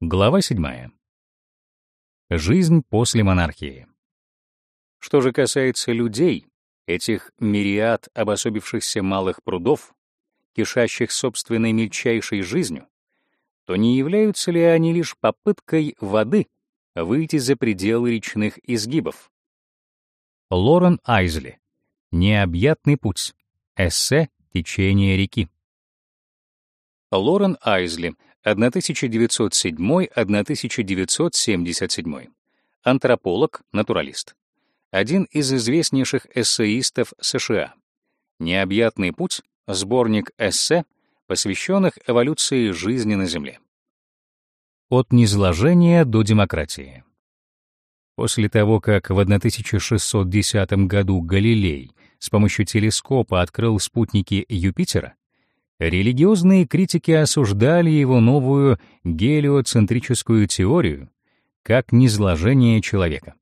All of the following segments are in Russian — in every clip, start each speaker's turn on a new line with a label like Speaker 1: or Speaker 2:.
Speaker 1: Глава 7. Жизнь после монархии. Что же касается людей, этих мириад обособившихся малых прудов, кишащих собственной мельчайшей жизнью, то не являются ли они лишь попыткой воды выйти за пределы речных изгибов? Лорен Айзли. Необъятный путь. Эссе «Течение реки». Лорен Айзли, 1907-1977. Антрополог, натуралист. Один из известнейших эссеистов США. «Необъятный путь» — сборник эссе, посвященных эволюции жизни на Земле. От низложения до демократии. После того, как в 1610 году Галилей с помощью телескопа открыл спутники Юпитера, Религиозные критики осуждали его новую гелиоцентрическую теорию как низложение человека.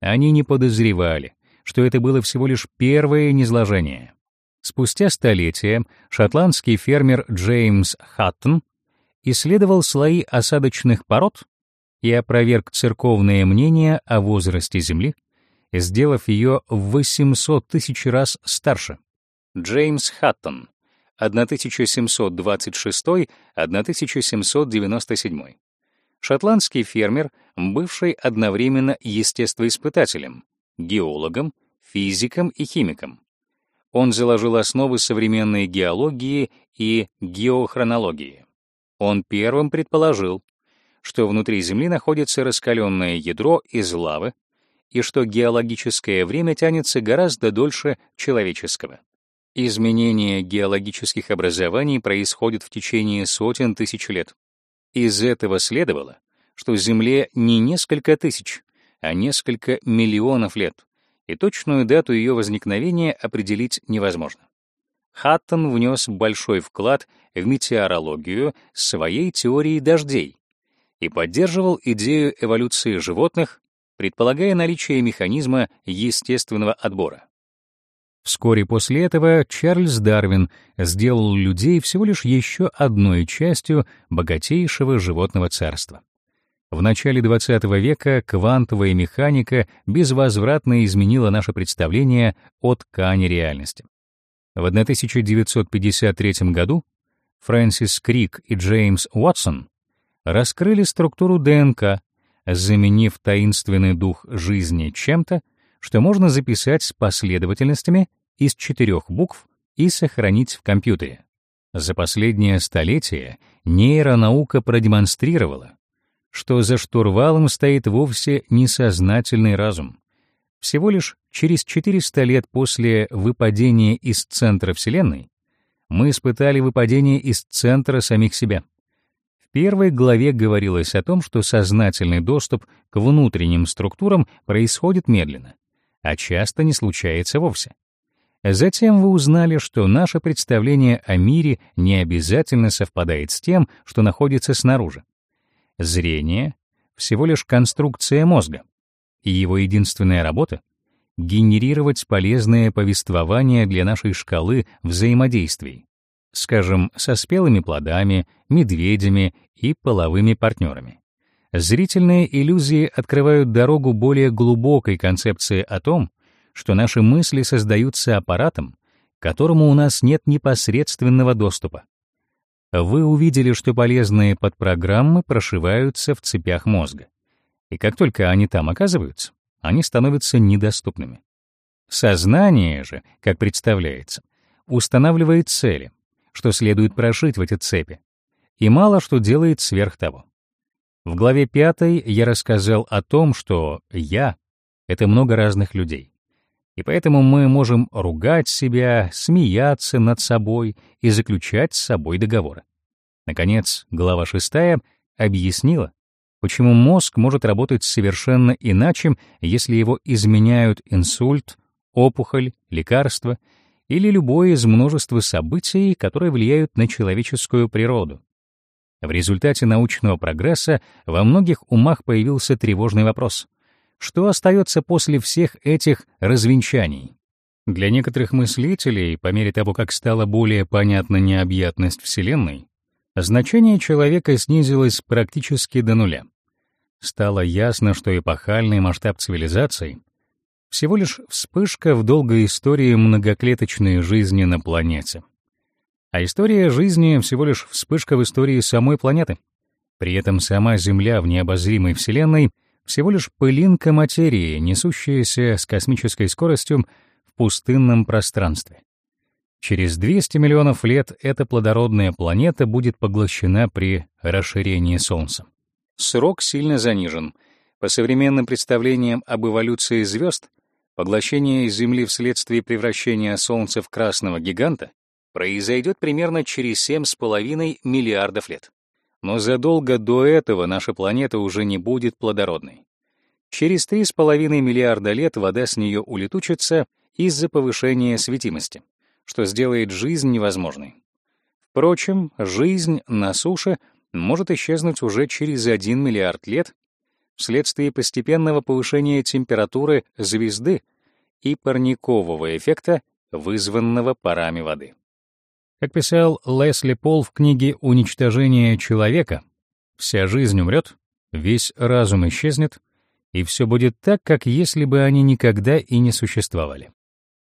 Speaker 1: Они не подозревали, что это было всего лишь первое низложение. Спустя столетия шотландский фермер Джеймс Хаттон исследовал слои осадочных пород и опроверг церковное мнение о возрасте Земли, сделав ее в 800 тысяч раз старше. Джеймс Хаттон 1726-1797. Шотландский фермер, бывший одновременно естествоиспытателем, геологом, физиком и химиком. Он заложил основы современной геологии и геохронологии. Он первым предположил, что внутри Земли находится раскаленное ядро из лавы и что геологическое время тянется гораздо дольше человеческого. Изменение геологических образований происходит в течение сотен тысяч лет. Из этого следовало, что Земле не несколько тысяч, а несколько миллионов лет, и точную дату ее возникновения определить невозможно. Хаттон внес большой вклад в метеорологию своей теорией дождей и поддерживал идею эволюции животных, предполагая наличие механизма естественного отбора. Вскоре после этого Чарльз Дарвин сделал людей всего лишь еще одной частью богатейшего животного царства. В начале XX века квантовая механика безвозвратно изменила наше представление о ткани реальности. В 1953 году Фрэнсис Крик и Джеймс Уотсон раскрыли структуру ДНК, заменив таинственный дух жизни чем-то, что можно записать с последовательностями из четырех букв и сохранить в компьютере. За последнее столетие нейронаука продемонстрировала, что за штурвалом стоит вовсе несознательный разум. Всего лишь через 400 лет после выпадения из центра Вселенной мы испытали выпадение из центра самих себя. В первой главе говорилось о том, что сознательный доступ к внутренним структурам происходит медленно, а часто не случается вовсе. Затем вы узнали, что наше представление о мире не обязательно совпадает с тем, что находится снаружи. Зрение — всего лишь конструкция мозга, и его единственная работа — генерировать полезное повествование для нашей шкалы взаимодействий, скажем, со спелыми плодами, медведями и половыми партнерами. Зрительные иллюзии открывают дорогу более глубокой концепции о том, что наши мысли создаются аппаратом, к которому у нас нет непосредственного доступа. Вы увидели, что полезные подпрограммы прошиваются в цепях мозга. И как только они там оказываются, они становятся недоступными. Сознание же, как представляется, устанавливает цели, что следует прошить в эти цепи, и мало что делает сверх того. В главе 5 я рассказал о том, что «я» — это много разных людей. И поэтому мы можем ругать себя, смеяться над собой и заключать с собой договоры. Наконец, глава 6 объяснила, почему мозг может работать совершенно иначе, если его изменяют инсульт, опухоль, лекарство или любое из множества событий, которые влияют на человеческую природу. В результате научного прогресса во многих умах появился тревожный вопрос. Что остается после всех этих развенчаний? Для некоторых мыслителей, по мере того, как стала более понятна необъятность Вселенной, Значение человека снизилось практически до нуля. Стало ясно, что эпохальный масштаб цивилизации — всего лишь вспышка в долгой истории многоклеточной жизни на планете. А история жизни — всего лишь вспышка в истории самой планеты. При этом сама Земля в необозримой Вселенной — всего лишь пылинка материи, несущаяся с космической скоростью в пустынном пространстве. Через 200 миллионов лет эта плодородная планета будет поглощена при расширении Солнца. Срок сильно занижен. По современным представлениям об эволюции звезд, поглощение Земли вследствие превращения Солнца в красного гиганта произойдет примерно через 7,5 миллиардов лет. Но задолго до этого наша планета уже не будет плодородной. Через 3,5 миллиарда лет вода с нее улетучится из-за повышения светимости что сделает жизнь невозможной. Впрочем, жизнь на суше может исчезнуть уже через 1 миллиард лет вследствие постепенного повышения температуры звезды и парникового эффекта, вызванного парами воды. Как писал Лесли Пол в книге «Уничтожение человека», вся жизнь умрет, весь разум исчезнет, и все будет так, как если бы они никогда и не существовали.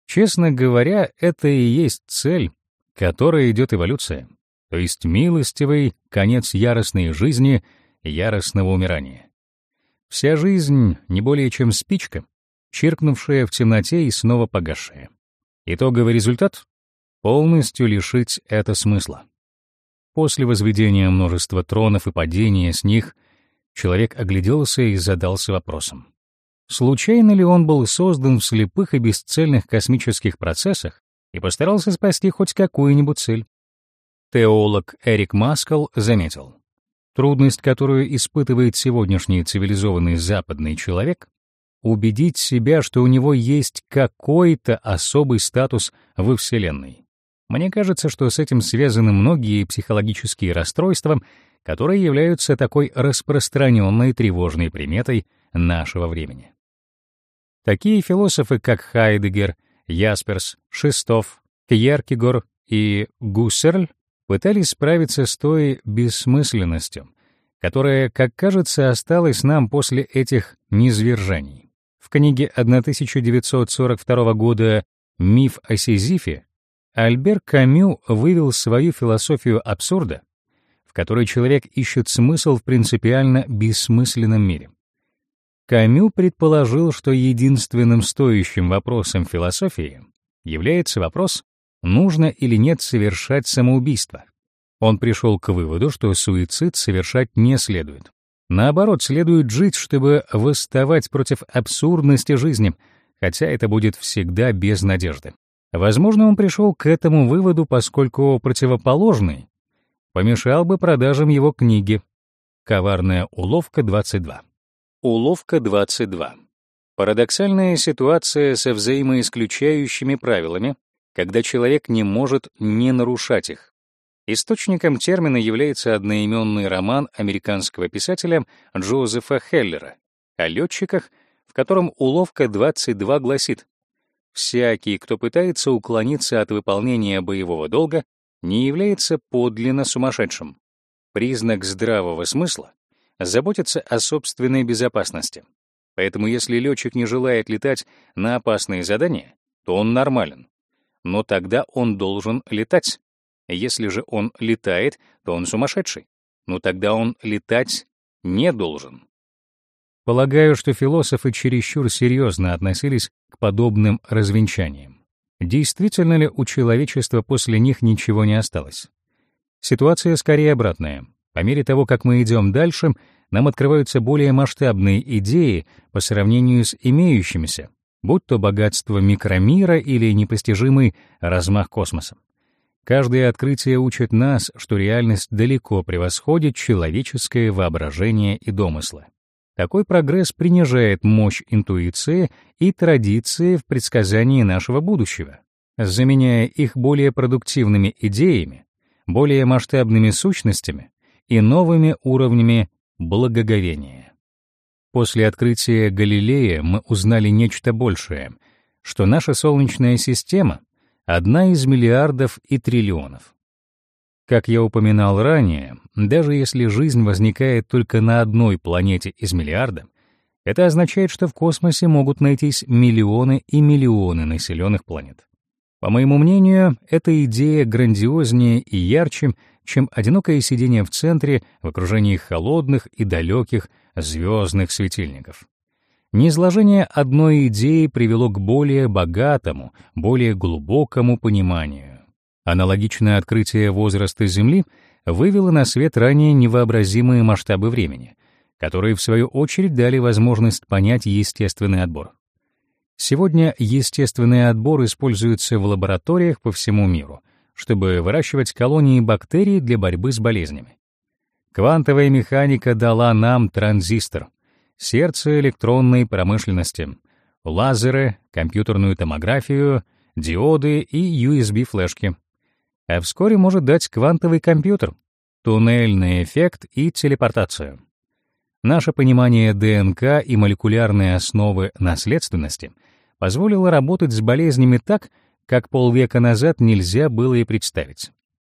Speaker 1: Честно говоря, это и есть цель, которой идет эволюция, то есть милостивый конец яростной жизни, яростного умирания. Вся жизнь не более чем спичка, чиркнувшая в темноте и снова погасшая. Итоговый результат — полностью лишить это смысла. После возведения множества тронов и падения с них человек огляделся и задался вопросом. Случайно ли он был создан в слепых и бесцельных космических процессах и постарался спасти хоть какую-нибудь цель? Теолог Эрик Маскал заметил, трудность, которую испытывает сегодняшний цивилизованный западный человек, убедить себя, что у него есть какой-то особый статус во Вселенной. Мне кажется, что с этим связаны многие психологические расстройства, которые являются такой распространенной тревожной приметой нашего времени. Такие философы, как Хайдегер, Ясперс, Шестов, Кьеркегор и Гуссерль пытались справиться с той бессмысленностью, которая, как кажется, осталась нам после этих низвержений. В книге 1942 года «Миф о Сизифе» Альбер Камю вывел свою философию абсурда, в которой человек ищет смысл в принципиально бессмысленном мире. Камю предположил, что единственным стоящим вопросом философии является вопрос, нужно или нет совершать самоубийство. Он пришел к выводу, что суицид совершать не следует. Наоборот, следует жить, чтобы восставать против абсурдности жизни, хотя это будет всегда без надежды. Возможно, он пришел к этому выводу, поскольку противоположный помешал бы продажам его книги «Коварная уловка 22». Уловка 22. Парадоксальная ситуация со взаимоисключающими правилами, когда человек не может не нарушать их. Источником термина является одноименный роман американского писателя Джозефа Хеллера о летчиках, в котором уловка 22 гласит «Всякий, кто пытается уклониться от выполнения боевого долга, не является подлинно сумасшедшим. Признак здравого смысла заботиться о собственной безопасности. Поэтому если летчик не желает летать на опасные задания, то он нормален. Но тогда он должен летать. Если же он летает, то он сумасшедший. Но тогда он летать не должен. Полагаю, что философы чересчур серьезно относились к подобным развенчаниям. Действительно ли у человечества после них ничего не осталось? Ситуация скорее обратная. По мере того, как мы идем дальше, нам открываются более масштабные идеи по сравнению с имеющимися, будь то богатство микромира или непостижимый размах космоса. Каждое открытие учит нас, что реальность далеко превосходит человеческое воображение и домыслы. Такой прогресс принижает мощь интуиции и традиции в предсказании нашего будущего, заменяя их более продуктивными идеями, более масштабными сущностями и новыми уровнями благоговения. После открытия Галилея мы узнали нечто большее, что наша Солнечная система — одна из миллиардов и триллионов. Как я упоминал ранее, даже если жизнь возникает только на одной планете из миллиарда, это означает, что в космосе могут найтись миллионы и миллионы населенных планет. По моему мнению, эта идея грандиознее и ярче, чем одинокое сидение в центре в окружении холодных и далеких звездных светильников. Неизложение одной идеи привело к более богатому, более глубокому пониманию. Аналогичное открытие возраста Земли вывело на свет ранее невообразимые масштабы времени, которые, в свою очередь, дали возможность понять естественный отбор. Сегодня естественный отбор используется в лабораториях по всему миру, чтобы выращивать колонии бактерий для борьбы с болезнями. Квантовая механика дала нам транзистор — сердце электронной промышленности, лазеры, компьютерную томографию, диоды и USB-флешки. А вскоре может дать квантовый компьютер, туннельный эффект и телепортацию. Наше понимание ДНК и молекулярные основы наследственности позволило работать с болезнями так, как полвека назад нельзя было и представить.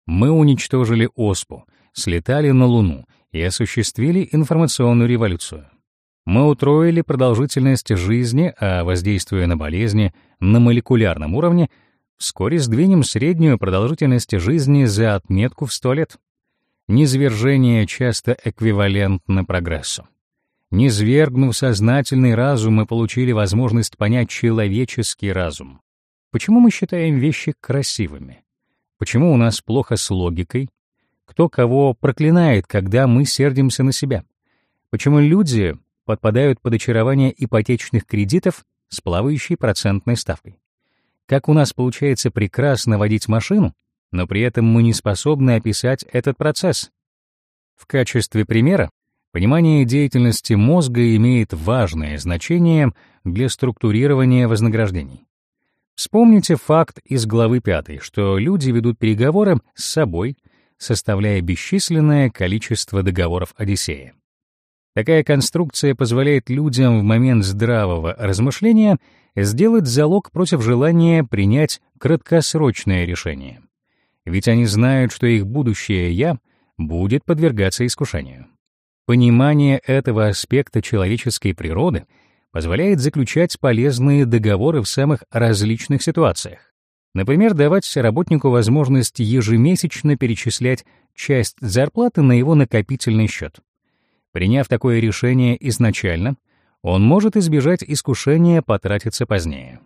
Speaker 1: Мы уничтожили оспу, слетали на Луну и осуществили информационную революцию. Мы утроили продолжительность жизни, а воздействуя на болезни на молекулярном уровне, вскоре сдвинем среднюю продолжительность жизни за отметку в 100 лет. Низвержение часто эквивалентно прогрессу. Низвергнув сознательный разум, мы получили возможность понять человеческий разум. Почему мы считаем вещи красивыми? Почему у нас плохо с логикой? Кто кого проклинает, когда мы сердимся на себя? Почему люди подпадают под очарование ипотечных кредитов с плавающей процентной ставкой. Как у нас получается прекрасно водить машину, но при этом мы не способны описать этот процесс. В качестве примера, понимание деятельности мозга имеет важное значение для структурирования вознаграждений. Вспомните факт из главы 5, что люди ведут переговоры с собой, составляя бесчисленное количество договоров Одиссея. Такая конструкция позволяет людям в момент здравого размышления сделать залог против желания принять краткосрочное решение. Ведь они знают, что их будущее «я» будет подвергаться искушению. Понимание этого аспекта человеческой природы позволяет заключать полезные договоры в самых различных ситуациях. Например, давать работнику возможность ежемесячно перечислять часть зарплаты на его накопительный счет. Приняв такое решение изначально, он может избежать искушения потратиться позднее.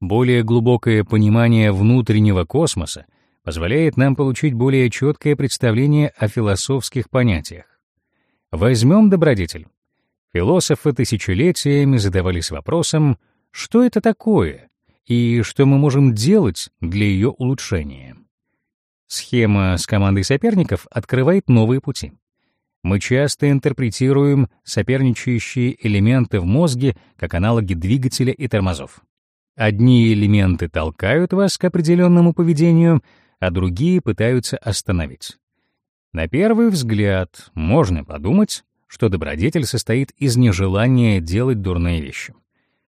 Speaker 1: Более глубокое понимание внутреннего космоса позволяет нам получить более четкое представление о философских понятиях. Возьмем добродетель. Философы тысячелетиями задавались вопросом, что это такое и что мы можем делать для ее улучшения. Схема с командой соперников открывает новые пути мы часто интерпретируем соперничающие элементы в мозге как аналоги двигателя и тормозов. Одни элементы толкают вас к определенному поведению, а другие пытаются остановить. На первый взгляд можно подумать, что добродетель состоит из нежелания делать дурные вещи.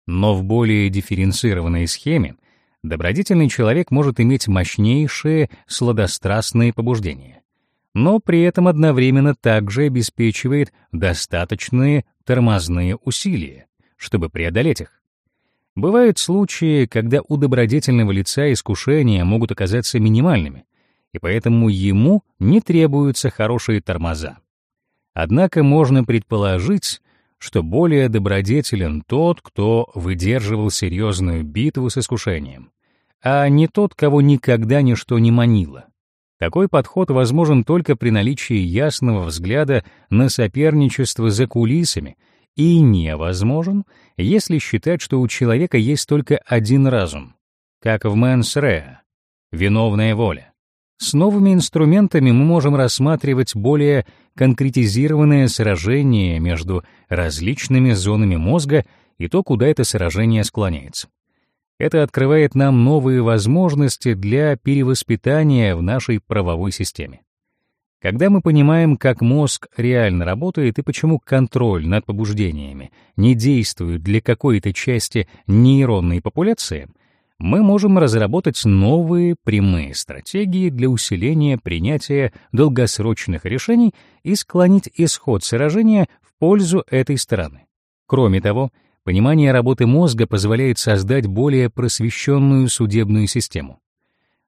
Speaker 1: Но в более дифференцированной схеме добродетельный человек может иметь мощнейшие сладострастные побуждения но при этом одновременно также обеспечивает достаточные тормозные усилия, чтобы преодолеть их. Бывают случаи, когда у добродетельного лица искушения могут оказаться минимальными, и поэтому ему не требуются хорошие тормоза. Однако можно предположить, что более добродетелен тот, кто выдерживал серьезную битву с искушением, а не тот, кого никогда ничто не манило. Такой подход возможен только при наличии ясного взгляда на соперничество за кулисами и невозможен, если считать, что у человека есть только один разум, как в mens rea, виновная воля. С новыми инструментами мы можем рассматривать более конкретизированное сражение между различными зонами мозга и то, куда это сражение склоняется. Это открывает нам новые возможности для перевоспитания в нашей правовой системе. Когда мы понимаем, как мозг реально работает и почему контроль над побуждениями не действует для какой-то части нейронной популяции, мы можем разработать новые прямые стратегии для усиления принятия долгосрочных решений и склонить исход сражения в пользу этой стороны. Кроме того, понимание работы мозга позволяет создать более просвещенную судебную систему.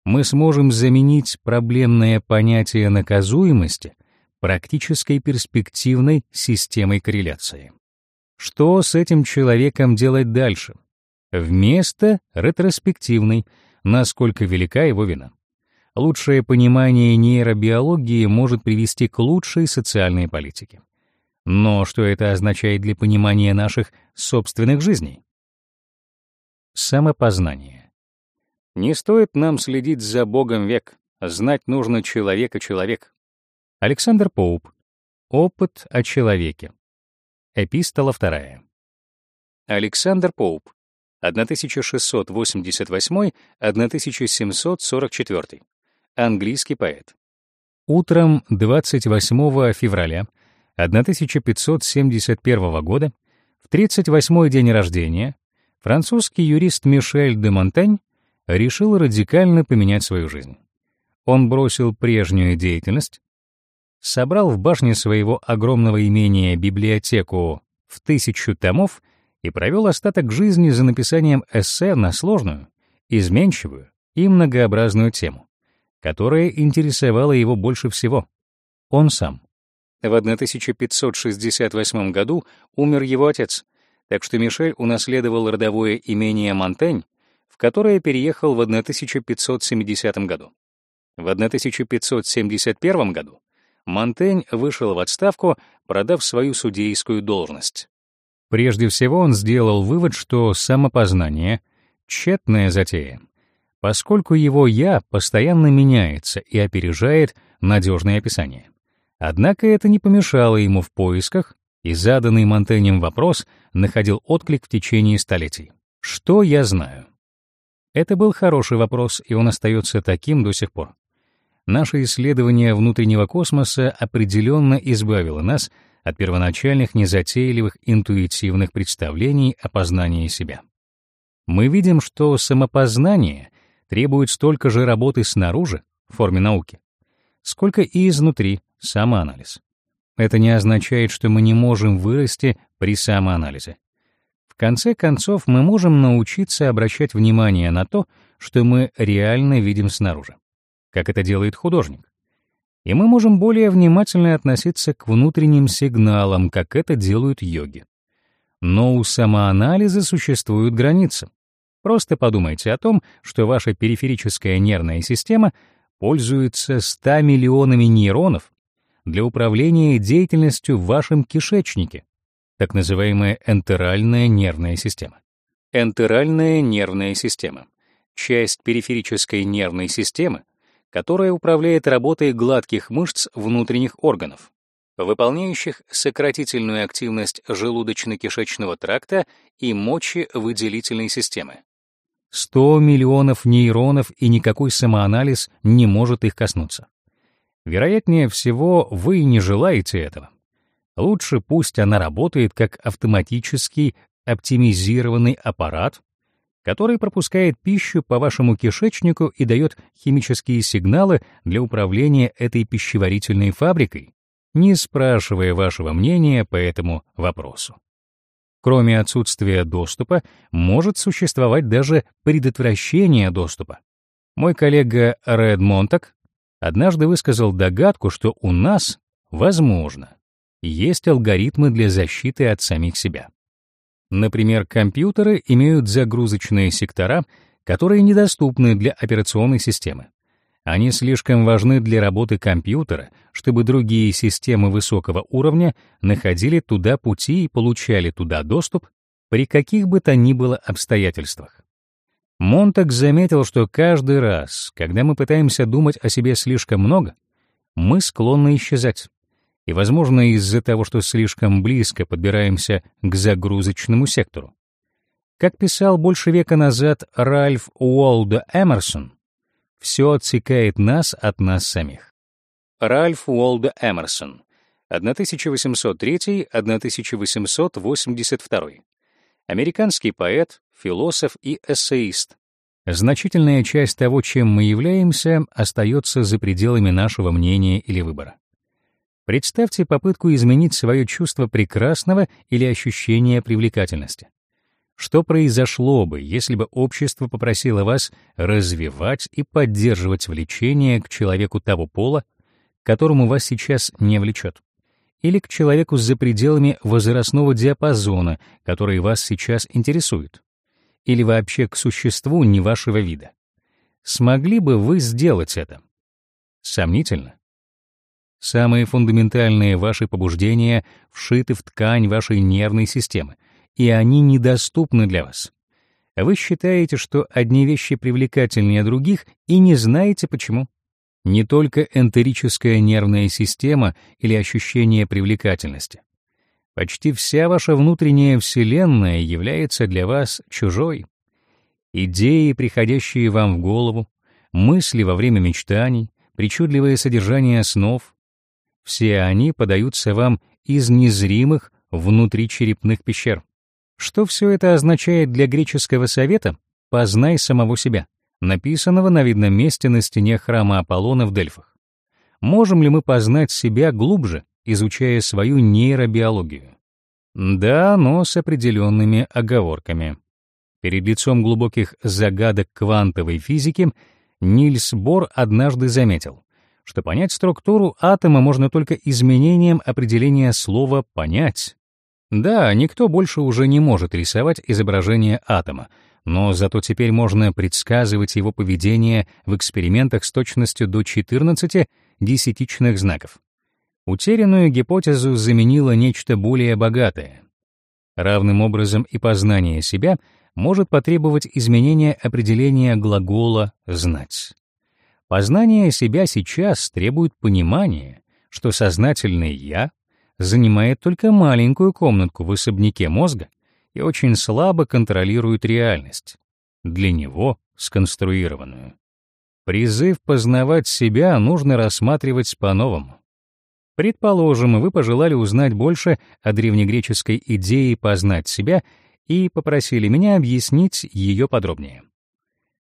Speaker 1: Мы сможем заменить проблемное понятие наказуемости практической перспективной системой корреляции. Что с этим человеком делать дальше? вместо ретроспективной, насколько велика его вина. Лучшее понимание нейробиологии может привести к лучшей социальной политике. Но что это означает для понимания наших собственных жизней? Самопознание. Не стоит нам следить за Богом век, знать нужно человека-человек. Александр Поуп. Опыт о человеке. Эпистола вторая. Александр Поуп. 1688-1744. Английский поэт. Утром 28 февраля 1571 года, в 38-й день рождения, французский юрист Мишель де Монтень решил радикально поменять свою жизнь. Он бросил прежнюю деятельность, собрал в башне своего огромного имения библиотеку в тысячу томов и провел остаток жизни за написанием эссе на сложную, изменчивую и многообразную тему, которая интересовала его больше всего — он сам. В 1568 году умер его отец, так что Мишель унаследовал родовое имение Монтень, в которое переехал в 1570 году. В 1571 году Монтень вышел в отставку, продав свою судейскую должность. Прежде всего он сделал вывод, что самопознание — тщетная затея, поскольку его «я» постоянно меняется и опережает надежное описание. Однако это не помешало ему в поисках, и заданный Монтенем вопрос находил отклик в течение столетий. Что я знаю? Это был хороший вопрос, и он остается таким до сих пор. Наше исследование внутреннего космоса определенно избавило нас от первоначальных незатейливых интуитивных представлений о познании себя. Мы видим, что самопознание требует столько же работы снаружи, в форме науки, сколько и изнутри, самоанализ. Это не означает, что мы не можем вырасти при самоанализе. В конце концов, мы можем научиться обращать внимание на то, что мы реально видим снаружи, как это делает художник и мы можем более внимательно относиться к внутренним сигналам, как это делают йоги. Но у самоанализа существуют границы. Просто подумайте о том, что ваша периферическая нервная система пользуется 100 миллионами нейронов для управления деятельностью в вашем кишечнике, так называемая энтеральная нервная система. Энтеральная нервная система — часть периферической нервной системы, которая управляет работой гладких мышц внутренних органов, выполняющих сократительную активность желудочно-кишечного тракта и мочевыделительной системы. 100 миллионов нейронов и никакой самоанализ не может их коснуться. Вероятнее всего, вы не желаете этого. Лучше пусть она работает как автоматический оптимизированный аппарат, который пропускает пищу по вашему кишечнику и дает химические сигналы для управления этой пищеварительной фабрикой, не спрашивая вашего мнения по этому вопросу. Кроме отсутствия доступа, может существовать даже предотвращение доступа. Мой коллега Ред Монтак однажды высказал догадку, что у нас, возможно, есть алгоритмы для защиты от самих себя. Например, компьютеры имеют загрузочные сектора, которые недоступны для операционной системы. Они слишком важны для работы компьютера, чтобы другие системы высокого уровня находили туда пути и получали туда доступ при каких бы то ни было обстоятельствах. Монтак заметил, что каждый раз, когда мы пытаемся думать о себе слишком много, мы склонны исчезать и, возможно, из-за того, что слишком близко подбираемся к загрузочному сектору. Как писал больше века назад Ральф Уолдо Эмерсон, все отсекает нас от нас самих. Ральф Уолдо Эмерсон, 1803-1882. Американский поэт, философ и эссеист. Значительная часть того, чем мы являемся, остается за пределами нашего мнения или выбора. Представьте попытку изменить свое чувство прекрасного или ощущение привлекательности. Что произошло бы, если бы общество попросило вас развивать и поддерживать влечение к человеку того пола, которому вас сейчас не влечет? Или к человеку за пределами возрастного диапазона, который вас сейчас интересует? Или вообще к существу не вашего вида? Смогли бы вы сделать это? Сомнительно. Самые фундаментальные ваши побуждения вшиты в ткань вашей нервной системы, и они недоступны для вас. Вы считаете, что одни вещи привлекательнее других, и не знаете почему. Не только энтерическая нервная система или ощущение привлекательности. Почти вся ваша внутренняя вселенная является для вас чужой. Идеи, приходящие вам в голову, мысли во время мечтаний, причудливое содержание снов, все они подаются вам из незримых внутричерепных пещер. Что все это означает для греческого совета? «Познай самого себя», написанного на видном месте на стене храма Аполлона в Дельфах. Можем ли мы познать себя глубже, изучая свою нейробиологию? Да, но с определенными оговорками. Перед лицом глубоких загадок квантовой физики Нильс Бор однажды заметил, что понять структуру атома можно только изменением определения слова «понять». Да, никто больше уже не может рисовать изображение атома, но зато теперь можно предсказывать его поведение в экспериментах с точностью до 14 десятичных знаков. Утерянную гипотезу заменило нечто более богатое. Равным образом и познание себя может потребовать изменения определения глагола «знать». Познание себя сейчас требует понимания, что сознательный «я» занимает только маленькую комнатку в особняке мозга и очень слабо контролирует реальность, для него сконструированную. Призыв познавать себя нужно рассматривать по-новому. Предположим, вы пожелали узнать больше о древнегреческой идее познать себя и попросили меня объяснить ее подробнее.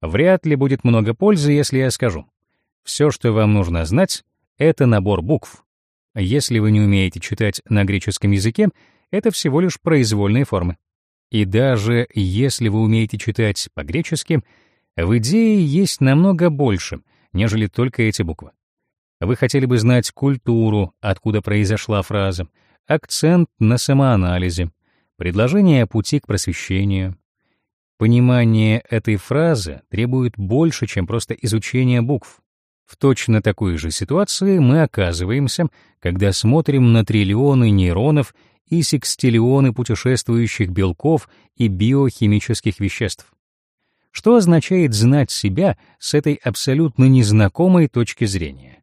Speaker 1: Вряд ли будет много пользы, если я скажу. Все, что вам нужно знать, это набор букв. Если вы не умеете читать на греческом языке, это всего лишь произвольные формы. И даже если вы умеете читать по-гречески, в идее есть намного больше, нежели только эти буквы. Вы хотели бы знать культуру, откуда произошла фраза, акцент на самоанализе, предложение о пути к просвещению. Понимание этой фразы требует больше, чем просто изучение букв. В точно такой же ситуации мы оказываемся, когда смотрим на триллионы нейронов и секстиллионы путешествующих белков и биохимических веществ. Что означает знать себя с этой абсолютно незнакомой точки зрения?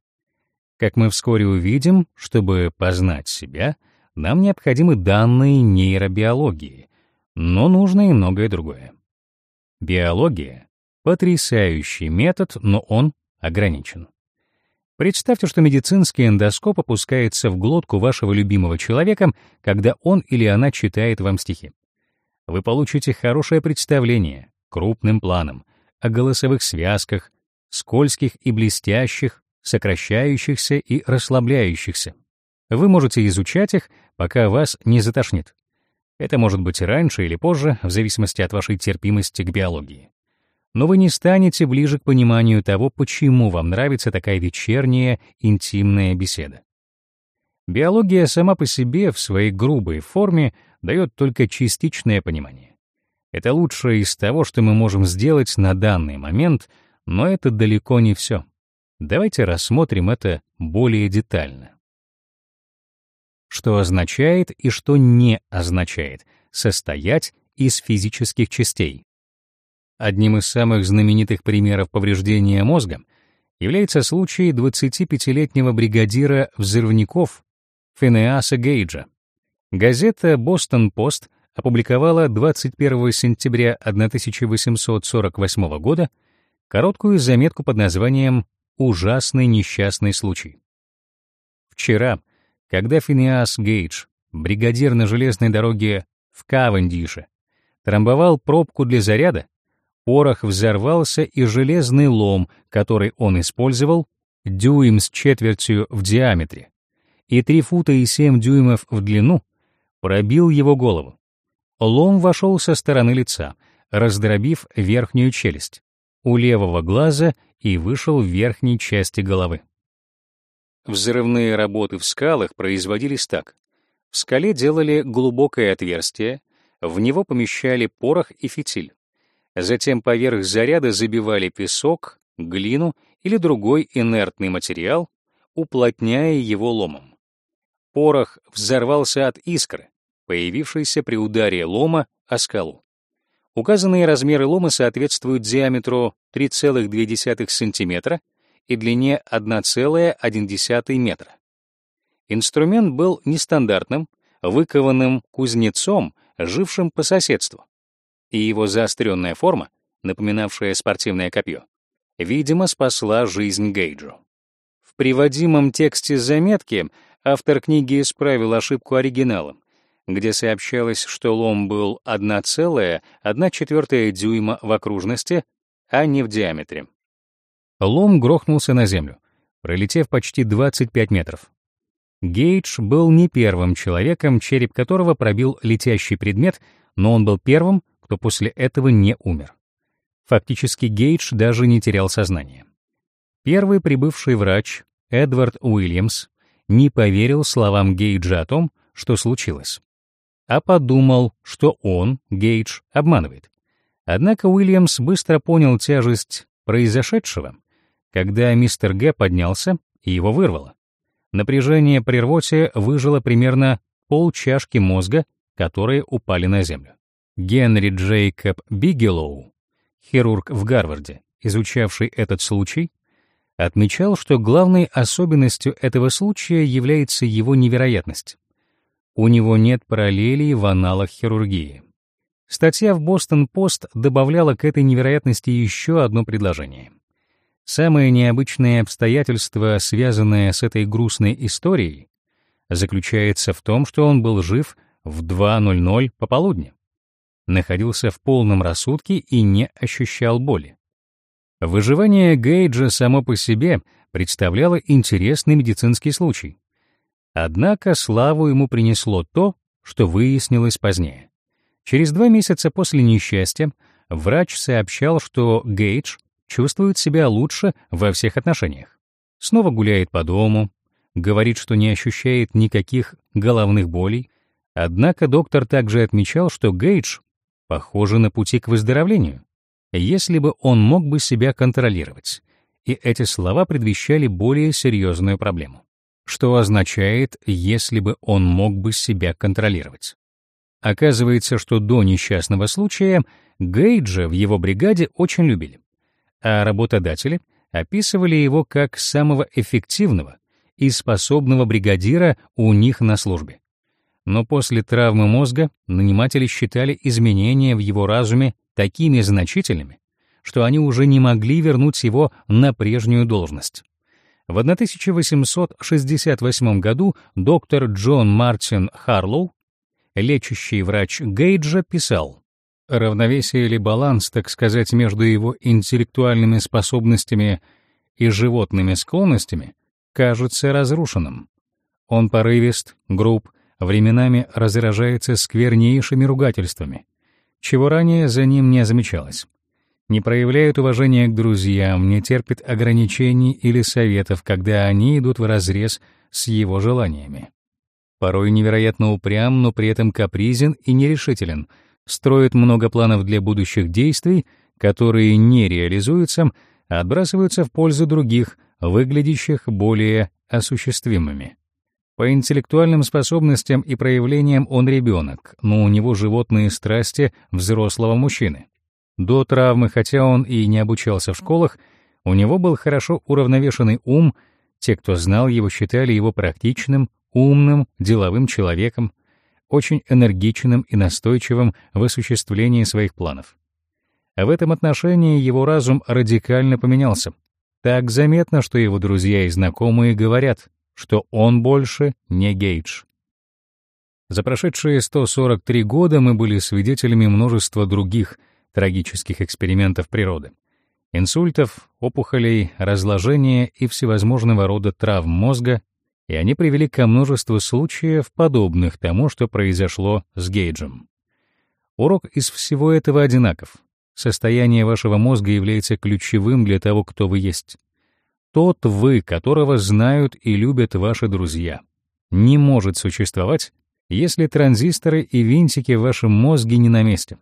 Speaker 1: Как мы вскоре увидим, чтобы познать себя, нам необходимы данные нейробиологии, но нужно и многое другое. Биология — потрясающий метод, но он ограничен. Представьте, что медицинский эндоскоп опускается в глотку вашего любимого человека, когда он или она читает вам стихи. Вы получите хорошее представление, крупным планом, о голосовых связках, скользких и блестящих, сокращающихся и расслабляющихся. Вы можете изучать их, пока вас не затошнит. Это может быть раньше или позже, в зависимости от вашей терпимости к биологии. Но вы не станете ближе к пониманию того, почему вам нравится такая вечерняя интимная беседа. Биология сама по себе в своей грубой форме дает только частичное понимание. Это лучшее из того, что мы можем сделать на данный момент, но это далеко не все. Давайте рассмотрим это более детально. Что означает и что не означает состоять из физических частей? Одним из самых знаменитых примеров повреждения мозга является случай 25-летнего бригадира взрывников Финеаса Гейджа. Газета «Бостон-Пост» опубликовала 21 сентября 1848 года короткую заметку под названием ужасный несчастный случай. Вчера, когда Финиас Гейдж, бригадир на железной дороге в Кавендише, трамбовал пробку для заряда, порох взорвался и железный лом, который он использовал, дюйм с четвертью в диаметре и 3 фута и 7 дюймов в длину, пробил его голову. Лом вошел со стороны лица, раздробив верхнюю челюсть, у левого глаза и вышел в верхней части головы. Взрывные работы в скалах производились так. В скале делали глубокое отверстие, в него помещали порох и фитиль. Затем поверх заряда забивали песок, глину или другой инертный материал, уплотняя его ломом. Порох взорвался от искры, появившейся при ударе лома о скалу. Указанные размеры лома соответствуют диаметру 3,2 см и длине 1,1 метра. Инструмент был нестандартным, выкованным кузнецом, жившим по соседству. И его заостренная форма, напоминавшая спортивное копье, видимо, спасла жизнь Гейджу. В приводимом тексте заметки автор книги исправил ошибку оригиналом, где сообщалось, что лом был 1,1 дюйма в окружности, а не в диаметре. Лом грохнулся на землю, пролетев почти 25 метров. Гейдж был не первым человеком, череп которого пробил летящий предмет, но он был первым, кто после этого не умер. Фактически Гейдж даже не терял сознание. Первый прибывший врач, Эдвард Уильямс, не поверил словам Гейджа о том, что случилось, а подумал, что он, Гейдж, обманывает. Однако Уильямс быстро понял тяжесть произошедшего, когда мистер Г поднялся и его вырвало. Напряжение при рвоте выжило примерно полчашки мозга, которые упали на землю. Генри Джейкоб Бигелоу, хирург в Гарварде, изучавший этот случай, отмечал, что главной особенностью этого случая является его невероятность. У него нет параллелей в аналах хирургии. Статья в Бостон-Пост добавляла к этой невероятности еще одно предложение. Самое необычное обстоятельство, связанное с этой грустной историей, заключается в том, что он был жив в 2.00 пополудни, находился в полном рассудке и не ощущал боли. Выживание Гейджа само по себе представляло интересный медицинский случай. Однако славу ему принесло то, что выяснилось позднее. Через два месяца после несчастья врач сообщал, что Гейдж чувствует себя лучше во всех отношениях. Снова гуляет по дому, говорит, что не ощущает никаких головных болей, однако доктор также отмечал, что Гейдж похоже на пути к выздоровлению если бы он мог бы себя контролировать, и эти слова предвещали более серьезную проблему. Что означает, если бы он мог бы себя контролировать? Оказывается, что до несчастного случая Гейджа в его бригаде очень любили, а работодатели описывали его как самого эффективного и способного бригадира у них на службе. Но после травмы мозга наниматели считали изменения в его разуме такими значительными, что они уже не могли вернуть его на прежнюю должность. В 1868 году доктор Джон Мартин Харлоу, лечащий врач Гейджа, писал, «Равновесие или баланс, так сказать, между его интеллектуальными способностями и животными склонностями кажется разрушенным. Он порывист, груб, временами разражается сквернейшими ругательствами, чего ранее за ним не замечалось. Не проявляет уважения к друзьям, не терпит ограничений или советов, когда они идут вразрез с его желаниями. Порой невероятно упрям, но при этом капризен и нерешителен, строит много планов для будущих действий, которые не реализуются, а отбрасываются в пользу других, выглядящих более осуществимыми. По интеллектуальным способностям и проявлениям он ребенок, но у него животные страсти взрослого мужчины. До травмы, хотя он и не обучался в школах, у него был хорошо уравновешенный ум, те, кто знал его, считали его практичным, умным, деловым человеком, очень энергичным и настойчивым в осуществлении своих планов. А в этом отношении его разум радикально поменялся. Так заметно, что его друзья и знакомые говорят — что он больше не Гейдж. За прошедшие 143 года мы были свидетелями множества других, трагических экспериментов природы. Инсультов, опухолей, разложения и всевозможного рода травм мозга, и они привели ко множеству случаев, подобных тому, что произошло с Гейджем. Урок из всего этого одинаков. Состояние вашего мозга является ключевым для того, кто вы есть. Тот вы, которого знают и любят ваши друзья, не может существовать, если транзисторы и винтики в вашем мозге не на месте.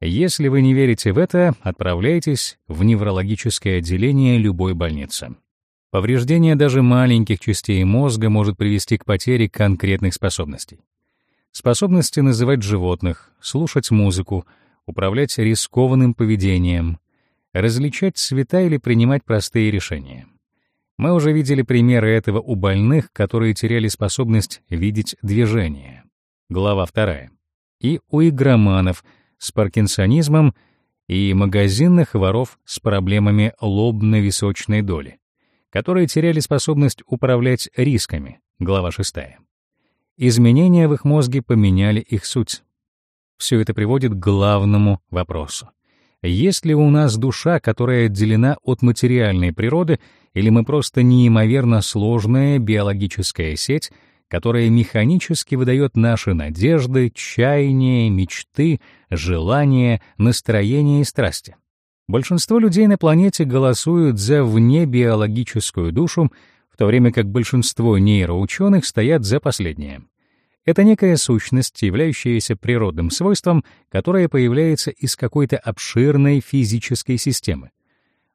Speaker 1: Если вы не верите в это, отправляйтесь в неврологическое отделение любой больницы. Повреждение даже маленьких частей мозга может привести к потере конкретных способностей. Способности называть животных, слушать музыку, управлять рискованным поведением, различать цвета или принимать простые решения. Мы уже видели примеры этого у больных, которые теряли способность видеть движение. Глава 2. И у игроманов — с паркинсонизмом и магазинных воров с проблемами лобно-височной доли, которые теряли способность управлять рисками, глава 6. Изменения в их мозге поменяли их суть. Все это приводит к главному вопросу. Есть ли у нас душа, которая отделена от материальной природы, или мы просто неимоверно сложная биологическая сеть, которая механически выдает наши надежды, чаяния, мечты, желания, настроения и страсти. Большинство людей на планете голосуют за внебиологическую душу, в то время как большинство нейроученых стоят за последнее. Это некая сущность, являющаяся природным свойством, которая появляется из какой-то обширной физической системы.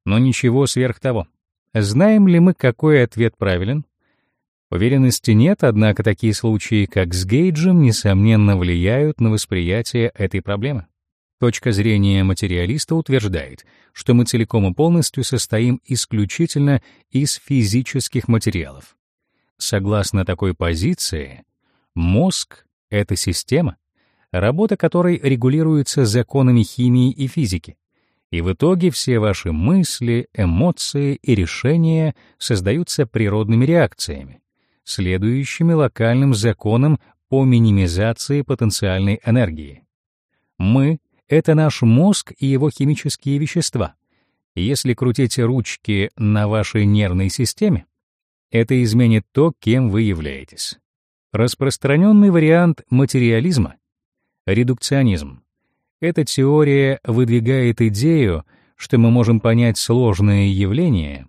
Speaker 1: Но ничего сверх того. Знаем ли мы, какой ответ правилен? Уверенности нет, однако такие случаи, как с Гейджем, несомненно влияют на восприятие этой проблемы. Точка зрения материалиста утверждает, что мы целиком и полностью состоим исключительно из физических материалов. Согласно такой позиции, мозг — это система, работа которой регулируется законами химии и физики, и в итоге все ваши мысли, эмоции и решения создаются природными реакциями, следующими локальным законам по минимизации потенциальной энергии. Мы — это наш мозг и его химические вещества. Если крутить ручки на вашей нервной системе, это изменит то, кем вы являетесь. Распространенный вариант материализма — редукционизм. Эта теория выдвигает идею, что мы можем понять сложные явления,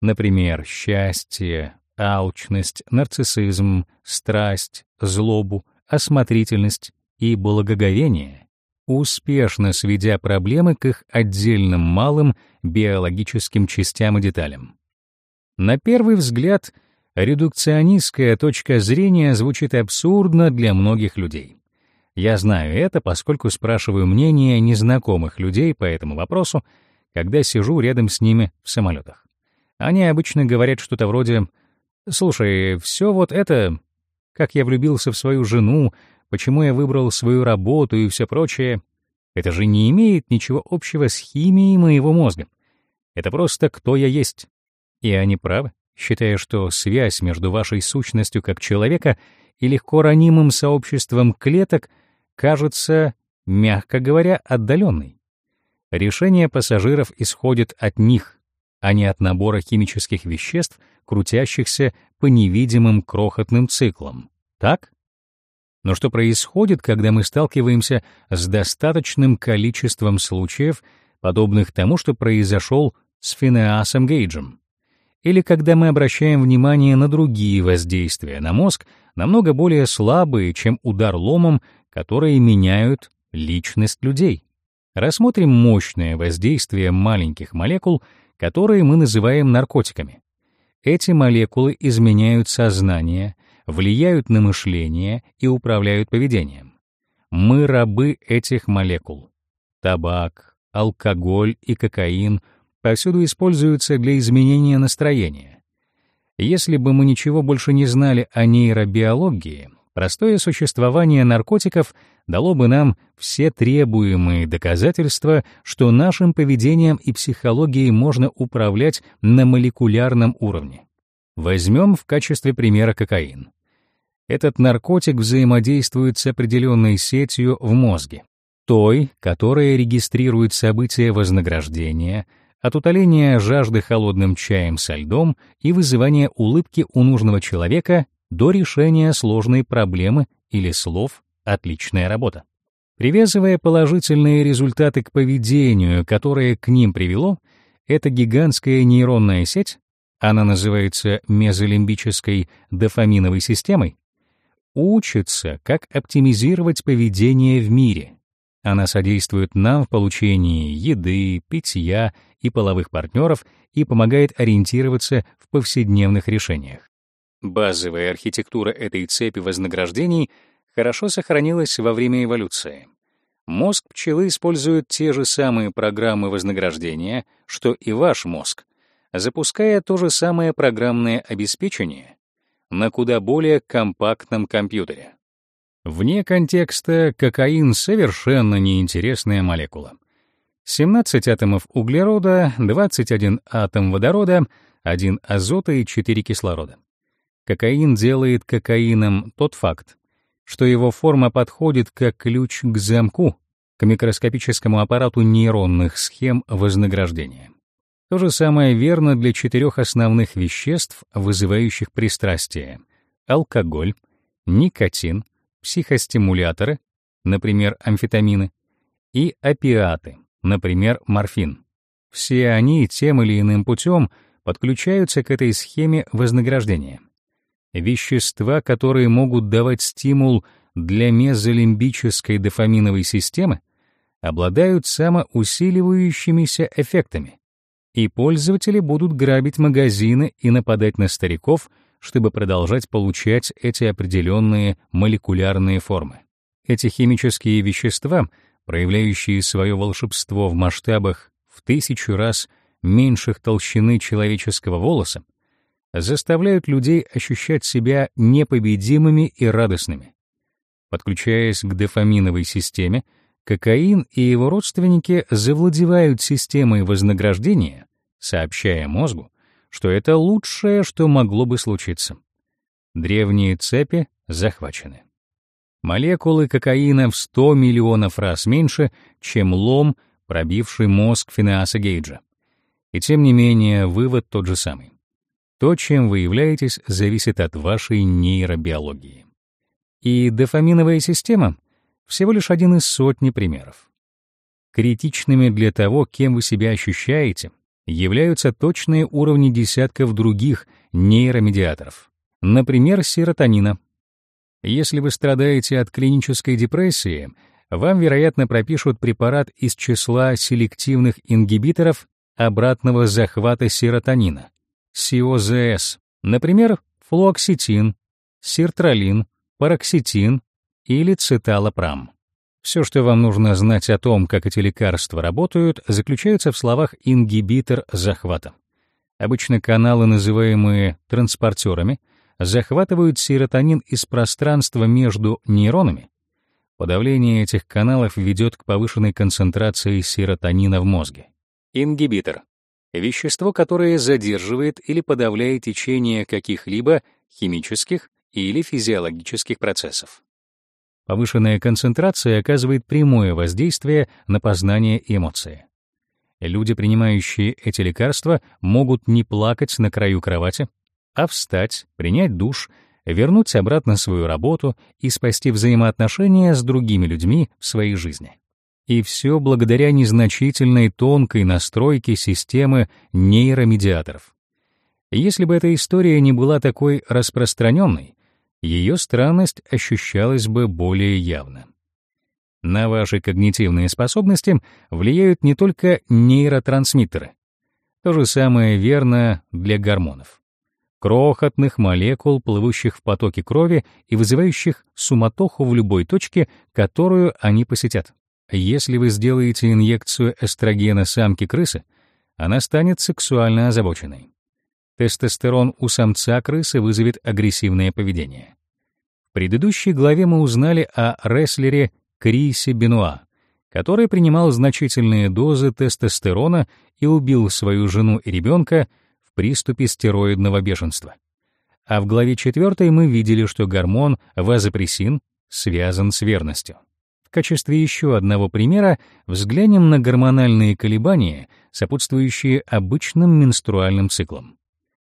Speaker 1: например, счастье, алчность, нарциссизм, страсть, злобу, осмотрительность и благоговение, успешно сведя проблемы к их отдельным малым биологическим частям и деталям. На первый взгляд, редукционистская точка зрения звучит абсурдно для многих людей. Я знаю это, поскольку спрашиваю мнение незнакомых людей по этому вопросу, когда сижу рядом с ними в самолетах. Они обычно говорят что-то вроде Слушай, все вот это, как я влюбился в свою жену, почему я выбрал свою работу и все прочее, это же не имеет ничего общего с химией моего мозга. Это просто кто я есть. И они правы, считая, что связь между вашей сущностью как человека и легко ранимым сообществом клеток кажется, мягко говоря, отдаленной. Решение пассажиров исходит от них, а не от набора химических веществ, крутящихся по невидимым крохотным циклам. Так? Но что происходит, когда мы сталкиваемся с достаточным количеством случаев, подобных тому, что произошел с Финеасом Гейджем? Или когда мы обращаем внимание на другие воздействия на мозг, намного более слабые, чем удар ломом, которые меняют личность людей? Рассмотрим мощное воздействие маленьких молекул — которые мы называем наркотиками. Эти молекулы изменяют сознание, влияют на мышление и управляют поведением. Мы рабы этих молекул. Табак, алкоголь и кокаин повсюду используются для изменения настроения. Если бы мы ничего больше не знали о нейробиологии, простое существование наркотиков дало бы нам все требуемые доказательства, что нашим поведением и психологией можно управлять на молекулярном уровне. Возьмем в качестве примера кокаин. Этот наркотик взаимодействует с определенной сетью в мозге. той, которая регистрирует события вознаграждения, от утоления жажды холодным чаем со льдом и вызывания улыбки у нужного человека до решения сложной проблемы или слов «отличная работа». Привязывая положительные результаты к поведению, которое к ним привело, эта гигантская нейронная сеть, она называется мезолимбической дофаминовой системой, учится, как оптимизировать поведение в мире. Она содействует нам в получении еды, питья и половых партнеров и помогает ориентироваться в повседневных решениях. Базовая архитектура этой цепи вознаграждений хорошо сохранилась во время эволюции. Мозг пчелы использует те же самые программы вознаграждения, что и ваш мозг, запуская то же самое программное обеспечение на куда более компактном компьютере. Вне контекста кокаин совершенно неинтересная молекула. 17 атомов углерода, 21 атом водорода, 1 азота и 4 кислорода. Кокаин делает кокаином тот факт, что его форма подходит как ключ к замку, к микроскопическому аппарату нейронных схем вознаграждения. То же самое верно для четырех основных веществ, вызывающих пристрастие — алкоголь, никотин, психостимуляторы, например, амфетамины, и опиаты, например, морфин. Все они тем или иным путем подключаются к этой схеме вознаграждения. Вещества, которые могут давать стимул для мезолимбической дофаминовой системы, обладают самоусиливающимися эффектами, и пользователи будут грабить магазины и нападать на стариков, чтобы продолжать получать эти определенные молекулярные формы. Эти химические вещества, проявляющие свое волшебство в масштабах в тысячу раз меньших толщины человеческого волоса, заставляют людей ощущать себя непобедимыми и радостными. Подключаясь к дофаминовой системе, Кокаин и его родственники завладевают системой вознаграждения, сообщая мозгу, что это лучшее, что могло бы случиться. Древние цепи захвачены. Молекулы кокаина в 100 миллионов раз меньше, чем лом, пробивший мозг Финеаса Гейджа. И тем не менее, вывод тот же самый. То, чем вы являетесь, зависит от вашей нейробиологии. И дофаминовая система — всего лишь один из сотни примеров. Критичными для того, кем вы себя ощущаете, являются точные уровни десятков других нейромедиаторов, например, серотонина. Если вы страдаете от клинической депрессии, вам, вероятно, пропишут препарат из числа селективных ингибиторов обратного захвата серотонина, СИОЗС, например, флуоксетин, сиртралин, пароксетин, или циталопрам. Все, что вам нужно знать о том, как эти лекарства работают, заключается в словах «ингибитор захвата». Обычно каналы, называемые транспортерами, захватывают серотонин из пространства между нейронами. Подавление этих каналов ведет к повышенной концентрации серотонина в мозге. Ингибитор — вещество, которое задерживает или подавляет течение каких-либо химических или физиологических процессов. Повышенная концентрация оказывает прямое воздействие на познание и эмоции. Люди, принимающие эти лекарства, могут не плакать на краю кровати, а встать, принять душ, вернуть обратно свою работу и спасти взаимоотношения с другими людьми в своей жизни. И все благодаря незначительной тонкой настройке системы нейромедиаторов. Если бы эта история не была такой распространенной, ее странность ощущалась бы более явно. На ваши когнитивные способности влияют не только нейротрансмиттеры. То же самое верно для гормонов. Крохотных молекул, плывущих в потоке крови и вызывающих суматоху в любой точке, которую они посетят. Если вы сделаете инъекцию эстрогена самки крысы, она станет сексуально озабоченной. Тестостерон у самца крысы вызовет агрессивное поведение. В предыдущей главе мы узнали о рестлере Крисе Бенуа, который принимал значительные дозы тестостерона и убил свою жену и ребенка в приступе стероидного бешенства. А в главе 4 мы видели, что гормон вазопрессин связан с верностью. В качестве еще одного примера взглянем на гормональные колебания, сопутствующие обычным менструальным циклам.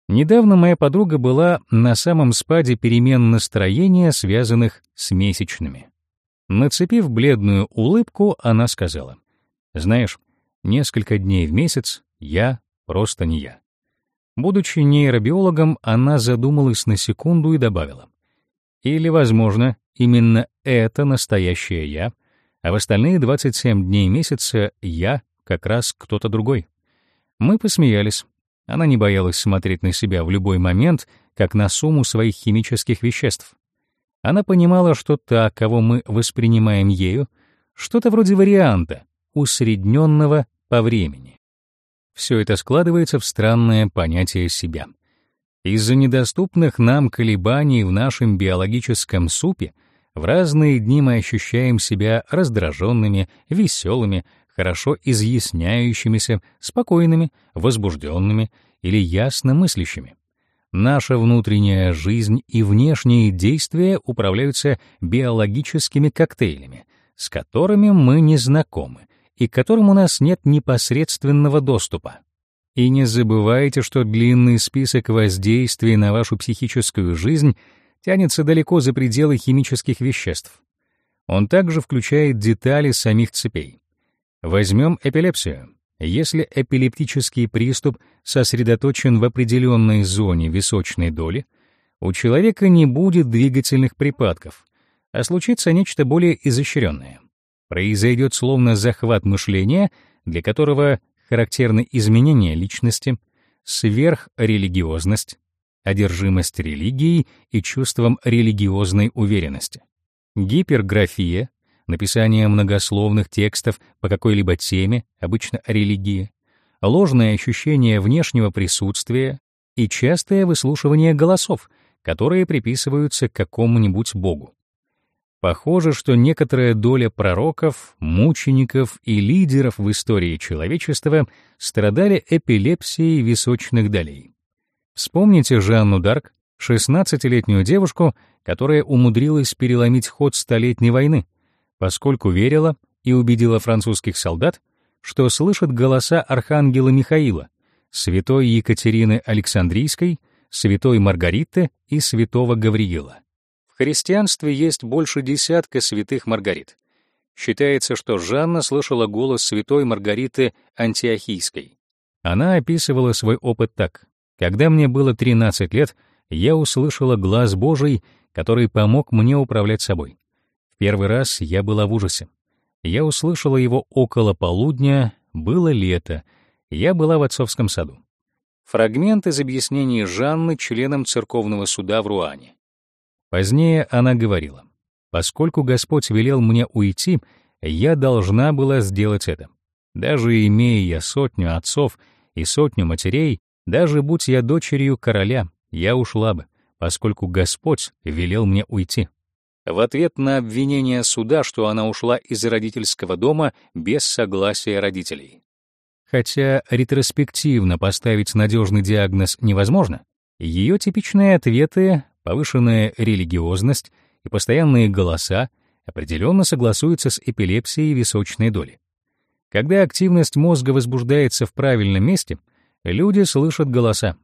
Speaker 1: Недавно моя подруга была на самом спаде перемен настроения, связанных с месячными. Нацепив бледную улыбку, она сказала, «Знаешь, несколько дней в месяц я просто не я». Будучи нейробиологом, она задумалась на секунду и добавила, «Или, возможно, именно это настоящее я, а в остальные 27 дней месяца я как раз кто-то другой». Мы посмеялись. Она не боялась смотреть на себя в любой момент, как на сумму своих химических веществ. Она понимала, что та, кого мы воспринимаем ею, что-то вроде варианта, усредненного по времени. Все это складывается в странное понятие себя. Из-за недоступных нам колебаний в нашем биологическом супе в разные дни мы ощущаем себя раздраженными, веселыми, хорошо изъясняющимися, спокойными, возбужденными или ясно мыслящими. Наша внутренняя жизнь и внешние действия управляются биологическими коктейлями, с которыми мы не знакомы и к которым у нас нет непосредственного доступа. И не забывайте, что длинный список воздействий на вашу психическую жизнь тянется далеко за пределы химических веществ. Он также включает детали самих цепей. Возьмем эпилепсию. Если эпилептический приступ сосредоточен в определенной зоне височной доли, у человека не будет двигательных припадков, а случится нечто более изощренное. Произойдет словно захват мышления, для которого характерны изменения личности, сверхрелигиозность, одержимость религией и чувством религиозной уверенности, гиперграфия, написание многословных текстов по какой-либо теме, обычно о религии, ложное ощущение внешнего присутствия и частое выслушивание голосов, которые приписываются какому-нибудь богу. Похоже, что некоторая доля пророков, мучеников и лидеров в истории человечества страдали эпилепсией височных долей. Вспомните Жанну Дарк, 16-летнюю девушку, которая умудрилась переломить ход Столетней войны, поскольку верила и убедила французских солдат, что слышит голоса архангела Михаила, святой Екатерины Александрийской, святой Маргариты и святого Гавриила. В христианстве есть больше десятка святых Маргарит. Считается, что Жанна слышала голос святой Маргариты Антиохийской. Она описывала свой опыт так. «Когда мне было 13 лет, я услышала глаз Божий, который помог мне управлять собой. Первый раз я была в ужасе. Я услышала его около полудня, было лето, я была в отцовском саду. Фрагмент из объяснений Жанны членам церковного суда в Руане. Позднее она говорила, «Поскольку Господь велел мне уйти, я должна была сделать это. Даже имея я сотню отцов и сотню матерей, даже будь я дочерью короля, я ушла бы, поскольку Господь велел мне уйти в ответ на обвинение суда, что она ушла из родительского дома без согласия родителей. Хотя ретроспективно поставить надежный диагноз невозможно, ее типичные ответы, повышенная религиозность и постоянные голоса определенно согласуются с эпилепсией височной доли. Когда активность мозга возбуждается в правильном месте, люди слышат голоса.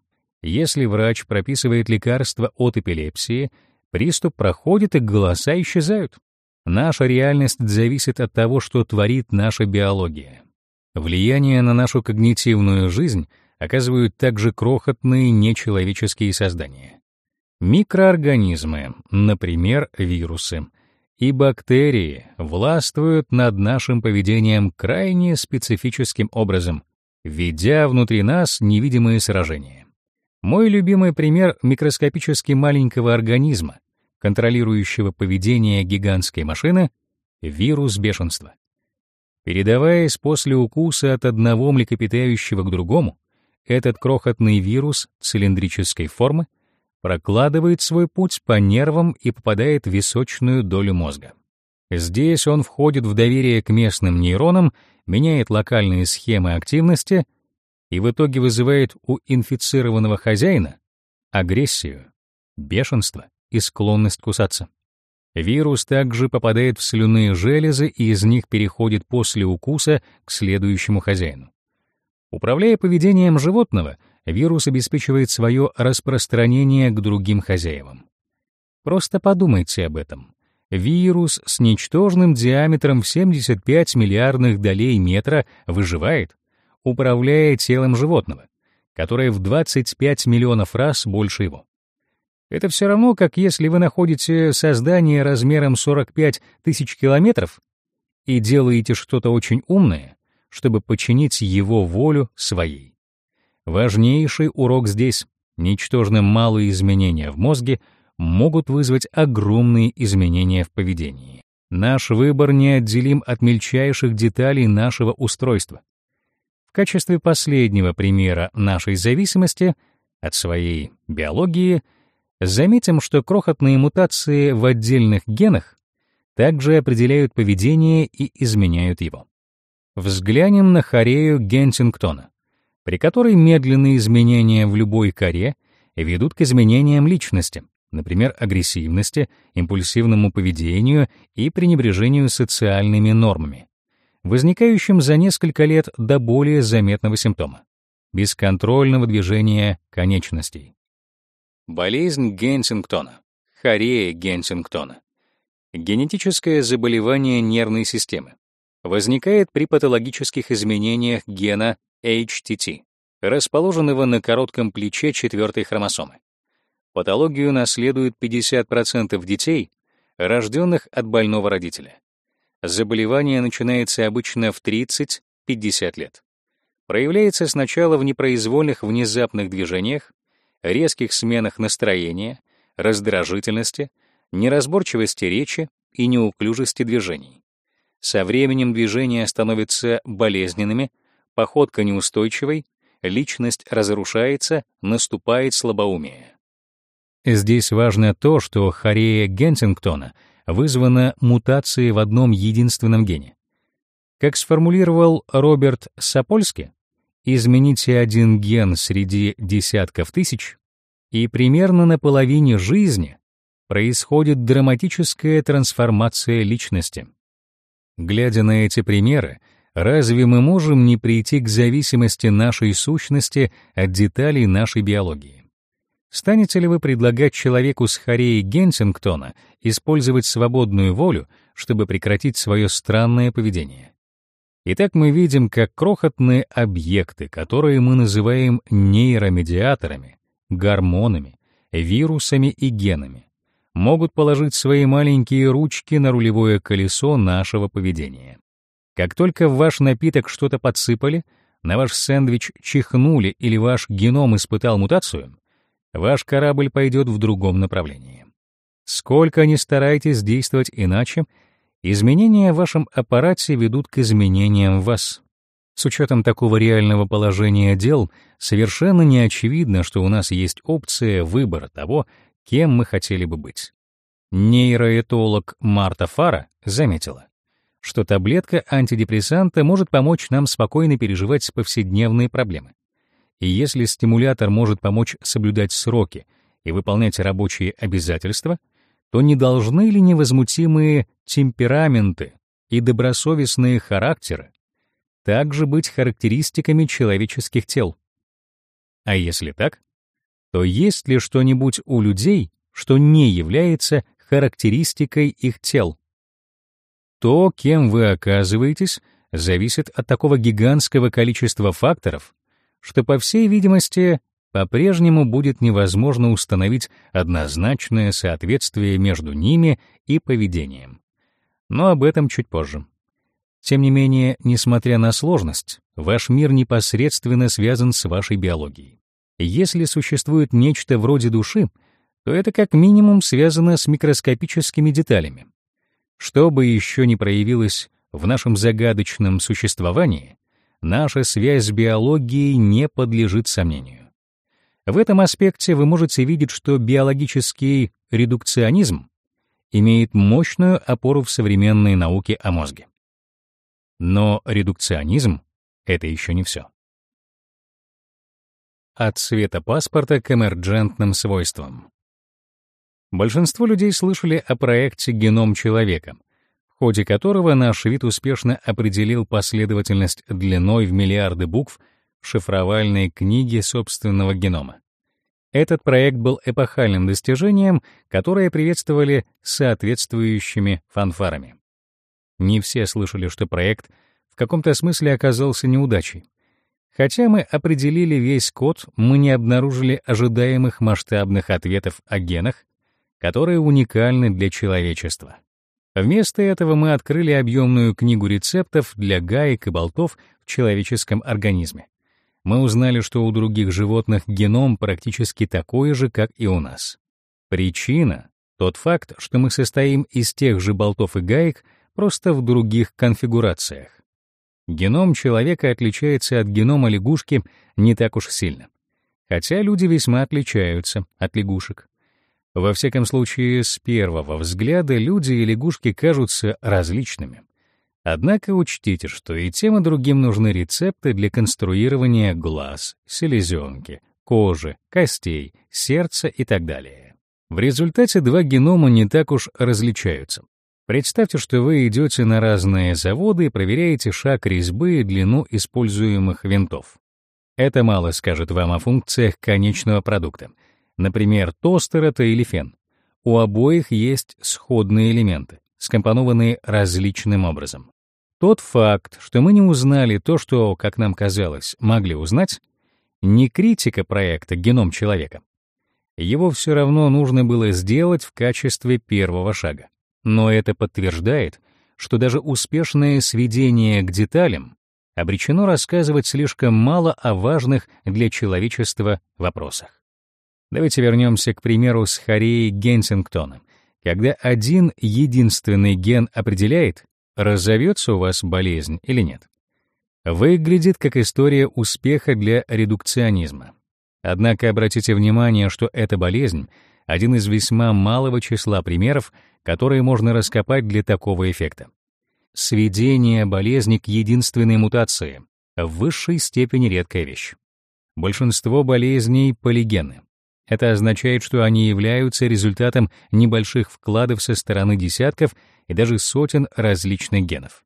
Speaker 1: Если врач прописывает лекарство от эпилепсии — Приступ проходит, и голоса исчезают. Наша реальность зависит от того, что творит наша биология. Влияние на нашу когнитивную жизнь оказывают также крохотные нечеловеческие создания. Микроорганизмы, например, вирусы, и бактерии властвуют над нашим поведением крайне специфическим образом, ведя внутри нас невидимые сражения. Мой любимый пример микроскопически маленького организма, контролирующего поведение гигантской машины, вирус бешенства. Передаваясь после укуса от одного млекопитающего к другому, этот крохотный вирус цилиндрической формы прокладывает свой путь по нервам и попадает в височную долю мозга. Здесь он входит в доверие к местным нейронам, меняет локальные схемы активности и в итоге вызывает у инфицированного хозяина агрессию, бешенство и склонность кусаться. Вирус также попадает в слюнные железы и из них переходит после укуса к следующему хозяину. Управляя поведением животного, вирус обеспечивает свое распространение к другим хозяевам. Просто подумайте об этом. Вирус с ничтожным диаметром в 75 миллиардных долей метра выживает, управляя телом животного, которое в 25 миллионов раз больше его. Это все равно, как если вы находите создание размером 45 тысяч километров и делаете что-то очень умное, чтобы подчинить его волю своей. Важнейший урок здесь — ничтожно малые изменения в мозге могут вызвать огромные изменения в поведении. Наш выбор неотделим от мельчайших деталей нашего устройства. В качестве последнего примера нашей зависимости от своей биологии заметим, что крохотные мутации в отдельных генах также определяют поведение и изменяют его. Взглянем на хорею Гентингтона, при которой медленные изменения в любой коре ведут к изменениям личности, например, агрессивности, импульсивному поведению и пренебрежению социальными нормами, возникающим за несколько лет до более заметного симптома — бесконтрольного движения конечностей. Болезнь Генсингтона, хорея Генсингтона, генетическое заболевание нервной системы, возникает при патологических изменениях гена HTT, расположенного на коротком плече четвертой хромосомы. Патологию наследуют 50% детей, рожденных от больного родителя. Заболевание начинается обычно в 30-50 лет. Проявляется сначала в непроизвольных внезапных движениях, резких сменах настроения, раздражительности, неразборчивости речи и неуклюжести движений. Со временем движения становятся болезненными, походка неустойчивой, личность разрушается, наступает слабоумие. Здесь важно то, что хорея Гентингтона вызвана мутацией в одном единственном гене. Как сформулировал Роберт Сапольски, измените один ген среди десятков тысяч, и примерно на половине жизни происходит драматическая трансформация личности. Глядя на эти примеры, разве мы можем не прийти к зависимости нашей сущности от деталей нашей биологии? Станете ли вы предлагать человеку с хореей Гентингтона использовать свободную волю, чтобы прекратить свое странное поведение? Итак, мы видим, как крохотные объекты, которые мы называем нейромедиаторами, гормонами, вирусами и генами, могут положить свои маленькие ручки на рулевое колесо нашего поведения. Как только в ваш напиток что-то подсыпали, на ваш сэндвич чихнули или ваш геном испытал мутацию, ваш корабль пойдет в другом направлении. Сколько ни старайтесь действовать иначе, изменения в вашем аппарате ведут к изменениям в вас. С учетом такого реального положения дел, совершенно не очевидно, что у нас есть опция выбора того, кем мы хотели бы быть. Нейроэтолог Марта Фара заметила, что таблетка антидепрессанта может помочь нам спокойно переживать повседневные проблемы. И если стимулятор может помочь соблюдать сроки и выполнять рабочие обязательства, то не должны ли невозмутимые темпераменты и добросовестные характеры также быть характеристиками человеческих тел? А если так, то есть ли что-нибудь у людей, что не является характеристикой их тел? То, кем вы оказываетесь, зависит от такого гигантского количества факторов, что, по всей видимости, по-прежнему будет невозможно установить однозначное соответствие между ними и поведением. Но об этом чуть позже. Тем не менее, несмотря на сложность, ваш мир непосредственно связан с вашей биологией. Если существует нечто вроде души, то это как минимум связано с микроскопическими деталями. Что бы еще ни проявилось в нашем загадочном существовании, наша связь с биологией не подлежит сомнению. В этом аспекте вы можете видеть, что биологический редукционизм имеет мощную опору в современной науке о мозге. Но редукционизм — это еще не все. От цвета паспорта к эмерджентным свойствам. Большинство людей слышали о проекте «Геном человека», ходе которого наш вид успешно определил последовательность длиной в миллиарды букв шифровальной книге собственного генома. Этот проект был эпохальным достижением, которое приветствовали соответствующими фанфарами. Не все слышали, что проект в каком-то смысле оказался неудачей. Хотя мы определили весь код, мы не обнаружили ожидаемых масштабных ответов о генах, которые уникальны для человечества. Вместо этого мы открыли объемную книгу рецептов для гаек и болтов в человеческом организме мы узнали, что у других животных геном практически такой же, как и у нас. Причина — тот факт, что мы состоим из тех же болтов и гаек, просто в других конфигурациях. Геном человека отличается от генома лягушки не так уж сильно. Хотя люди весьма отличаются от лягушек. Во всяком случае, с первого взгляда люди и лягушки кажутся различными. Однако учтите, что и тем, и другим нужны рецепты для конструирования глаз, селезенки, кожи, костей, сердца и так далее. В результате два генома не так уж различаются. Представьте, что вы идете на разные заводы и проверяете шаг резьбы и длину используемых винтов. Это мало скажет вам о функциях конечного продукта. Например, тостер это или фен. У обоих есть сходные элементы, скомпонованные различным образом. Тот факт, что мы не узнали то, что, как нам казалось, могли узнать, не критика проекта «Геном человека». Его все равно нужно было сделать в качестве первого шага. Но это подтверждает, что даже успешное сведение к деталям обречено рассказывать слишком мало о важных для человечества вопросах. Давайте вернемся к примеру с Хореей Генсингтона, когда один единственный ген определяет, разовьется у вас болезнь или нет. Выглядит как история успеха для редукционизма. Однако обратите внимание, что эта болезнь — один из весьма малого числа примеров, которые можно раскопать для такого эффекта. Сведение болезни к единственной мутации — в высшей степени редкая вещь. Большинство болезней — полигены. Это означает, что они являются результатом небольших вкладов со стороны десятков и даже сотен различных генов.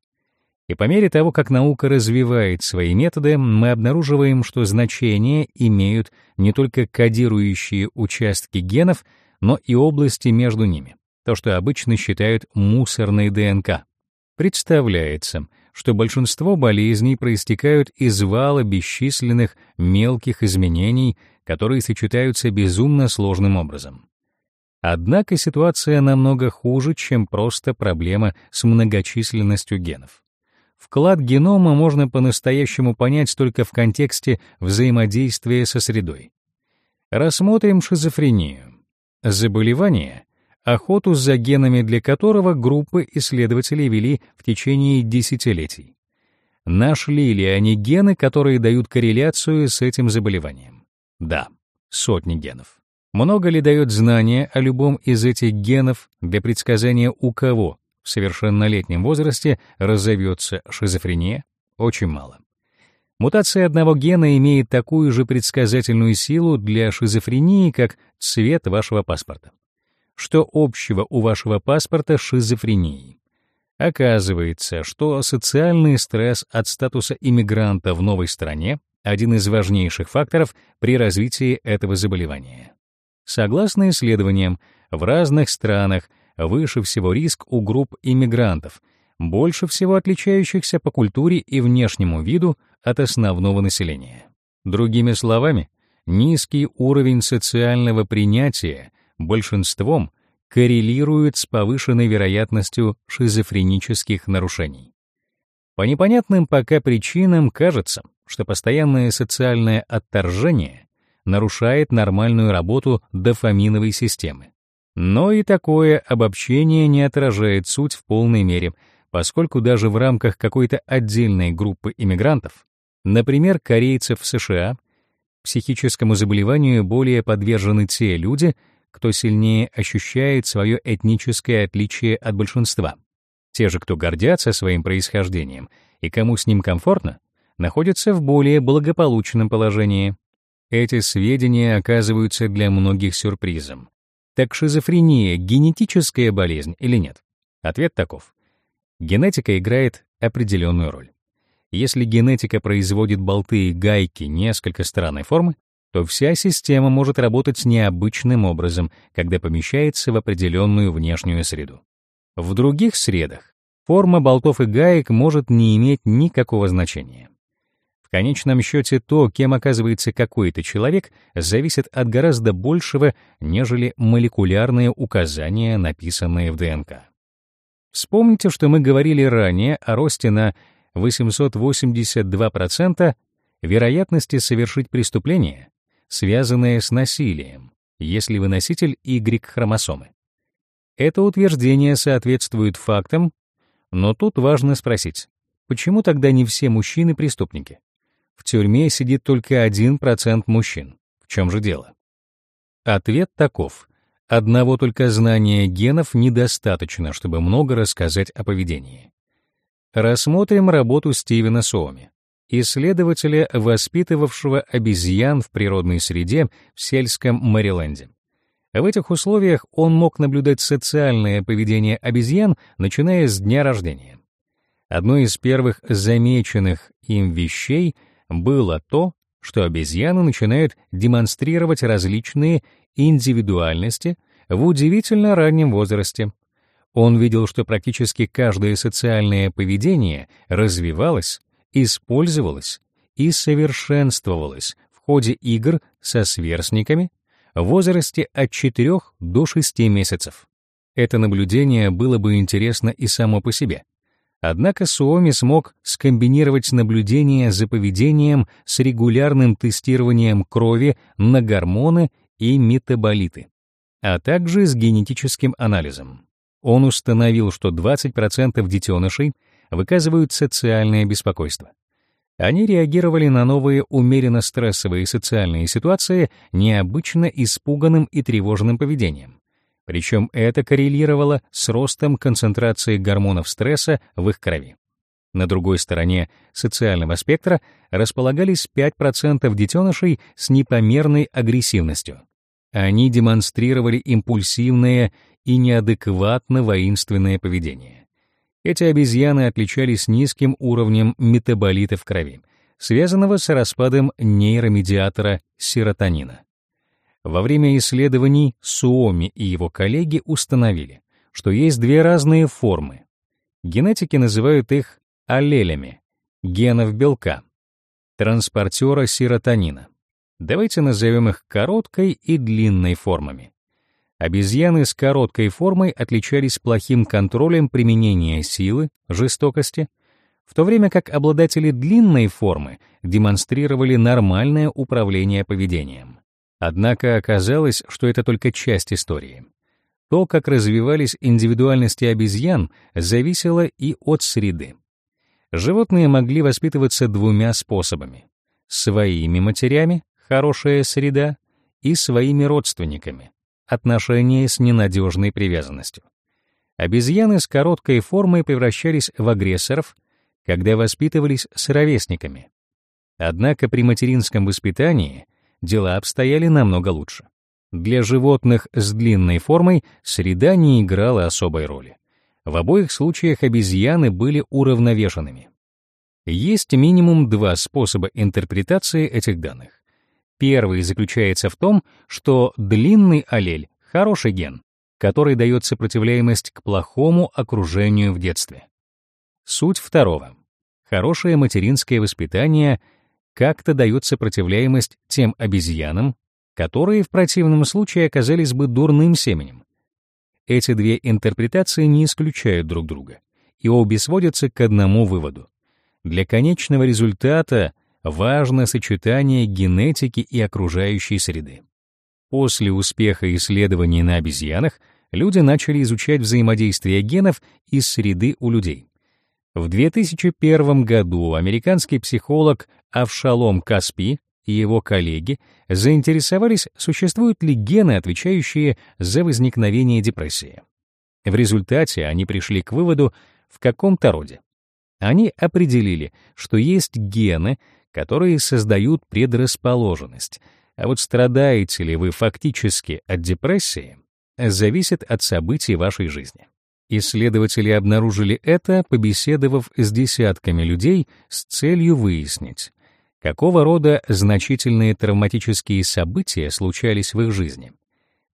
Speaker 1: И по мере того, как наука развивает свои методы, мы обнаруживаем, что значения имеют не только кодирующие участки генов, но и области между ними, то, что обычно считают мусорной ДНК. Представляется, что большинство болезней проистекают из вала бесчисленных мелких изменений, которые сочетаются безумно сложным образом. Однако ситуация намного хуже, чем просто проблема с многочисленностью генов. Вклад генома можно по-настоящему понять только в контексте взаимодействия со средой. Рассмотрим шизофрению. Заболевание, охоту за генами для которого группы исследователей вели в течение десятилетий. Нашли ли они гены, которые дают корреляцию с этим заболеванием? Да, сотни генов. Много ли дает знание о любом из этих генов для предсказания, у кого в совершеннолетнем возрасте разовьется шизофрения? Очень мало. Мутация одного гена имеет такую же предсказательную силу для шизофрении, как цвет вашего паспорта. Что общего у вашего паспорта с шизофренией? Оказывается, что социальный стресс от статуса иммигранта в новой стране — один из важнейших факторов при развитии этого заболевания. Согласно исследованиям, в разных странах выше всего риск у групп иммигрантов, больше всего отличающихся по культуре и внешнему виду от основного населения. Другими словами, низкий уровень социального принятия большинством коррелирует с повышенной вероятностью шизофренических нарушений. По непонятным пока причинам кажется, что постоянное социальное отторжение нарушает нормальную работу дофаминовой системы. Но и такое обобщение не отражает суть в полной мере, поскольку даже в рамках какой-то отдельной группы иммигрантов, например, корейцев в США, психическому заболеванию более подвержены те люди, кто сильнее ощущает свое этническое отличие от большинства. Те же, кто гордятся своим происхождением и кому с ним комфортно, находятся в более благополучном положении. Эти сведения оказываются для многих сюрпризом. Так шизофрения — генетическая болезнь или нет? Ответ таков. Генетика играет определенную роль. Если генетика производит болты и гайки несколько странной формы, то вся система может работать необычным образом, когда помещается в определенную внешнюю среду. В других средах форма болтов и гаек может не иметь никакого значения. В конечном счете то, кем оказывается какой-то человек, зависит от гораздо большего, нежели молекулярные указания, написанные в ДНК. Вспомните, что мы говорили ранее о росте на 882% вероятности совершить преступление, связанное с насилием, если вы носитель Y-хромосомы. Это утверждение соответствует фактам, но тут важно спросить, почему тогда не все мужчины преступники? В тюрьме сидит только 1% мужчин. В чем же дело? Ответ таков. Одного только знания генов недостаточно, чтобы много рассказать о поведении. Рассмотрим работу Стивена Суоми, исследователя, воспитывавшего обезьян в природной среде в сельском Мэриленде. В этих условиях он мог наблюдать социальное поведение обезьян, начиная с дня рождения. Одно из первых замеченных им вещей было то, что обезьяны начинают демонстрировать различные индивидуальности в удивительно раннем возрасте. Он видел, что практически каждое социальное поведение развивалось, использовалось и совершенствовалось в ходе игр со сверстниками в возрасте от 4 до 6 месяцев. Это наблюдение было бы интересно и само по себе — Однако Суоми смог скомбинировать наблюдение за поведением с регулярным тестированием крови на гормоны и метаболиты, а также с генетическим анализом. Он установил, что 20% детенышей выказывают социальное беспокойство. Они реагировали на новые умеренно стрессовые социальные ситуации необычно испуганным и тревожным поведением. Причем это коррелировало с ростом концентрации гормонов стресса в их крови. На другой стороне социального спектра располагались 5% детенышей с непомерной агрессивностью. Они демонстрировали импульсивное и неадекватно воинственное поведение. Эти обезьяны отличались низким уровнем метаболита в крови, связанного с распадом нейромедиатора серотонина. Во время исследований Суоми и его коллеги установили, что есть две разные формы. Генетики называют их аллелями генов белка, транспортера серотонина. Давайте назовем их короткой и длинной формами. Обезьяны с короткой формой отличались плохим контролем применения силы, жестокости, в то время как обладатели длинной формы демонстрировали нормальное управление поведением. Однако оказалось, что это только часть истории. То, как развивались индивидуальности обезьян, зависело и от среды. Животные могли воспитываться двумя способами. Своими матерями, хорошая среда, и своими родственниками, отношения с ненадежной привязанностью. Обезьяны с короткой формой превращались в агрессоров, когда воспитывались с. Однако при материнском воспитании дела обстояли намного лучше. Для животных с длинной формой среда не играла особой роли. В обоих случаях обезьяны были уравновешенными. Есть минимум два способа интерпретации этих данных. Первый заключается в том, что длинный аллель — хороший ген, который дает сопротивляемость к плохому окружению в детстве. Суть второго. Хорошее материнское воспитание — как-то дает сопротивляемость тем обезьянам, которые в противном случае оказались бы дурным семенем. Эти две интерпретации не исключают друг друга, и обе сводятся к одному выводу. Для конечного результата важно сочетание генетики и окружающей среды. После успеха исследований на обезьянах люди начали изучать взаимодействие генов и среды у людей. В 2001 году американский психолог Авшалом Каспи и его коллеги заинтересовались, существуют ли гены, отвечающие за возникновение депрессии. В результате они пришли к выводу в каком-то роде. Они определили, что есть гены, которые создают предрасположенность, а вот страдаете ли вы фактически от депрессии, зависит от событий вашей жизни. Исследователи обнаружили это, побеседовав с десятками людей с целью выяснить, какого рода значительные травматические события случались в их жизни.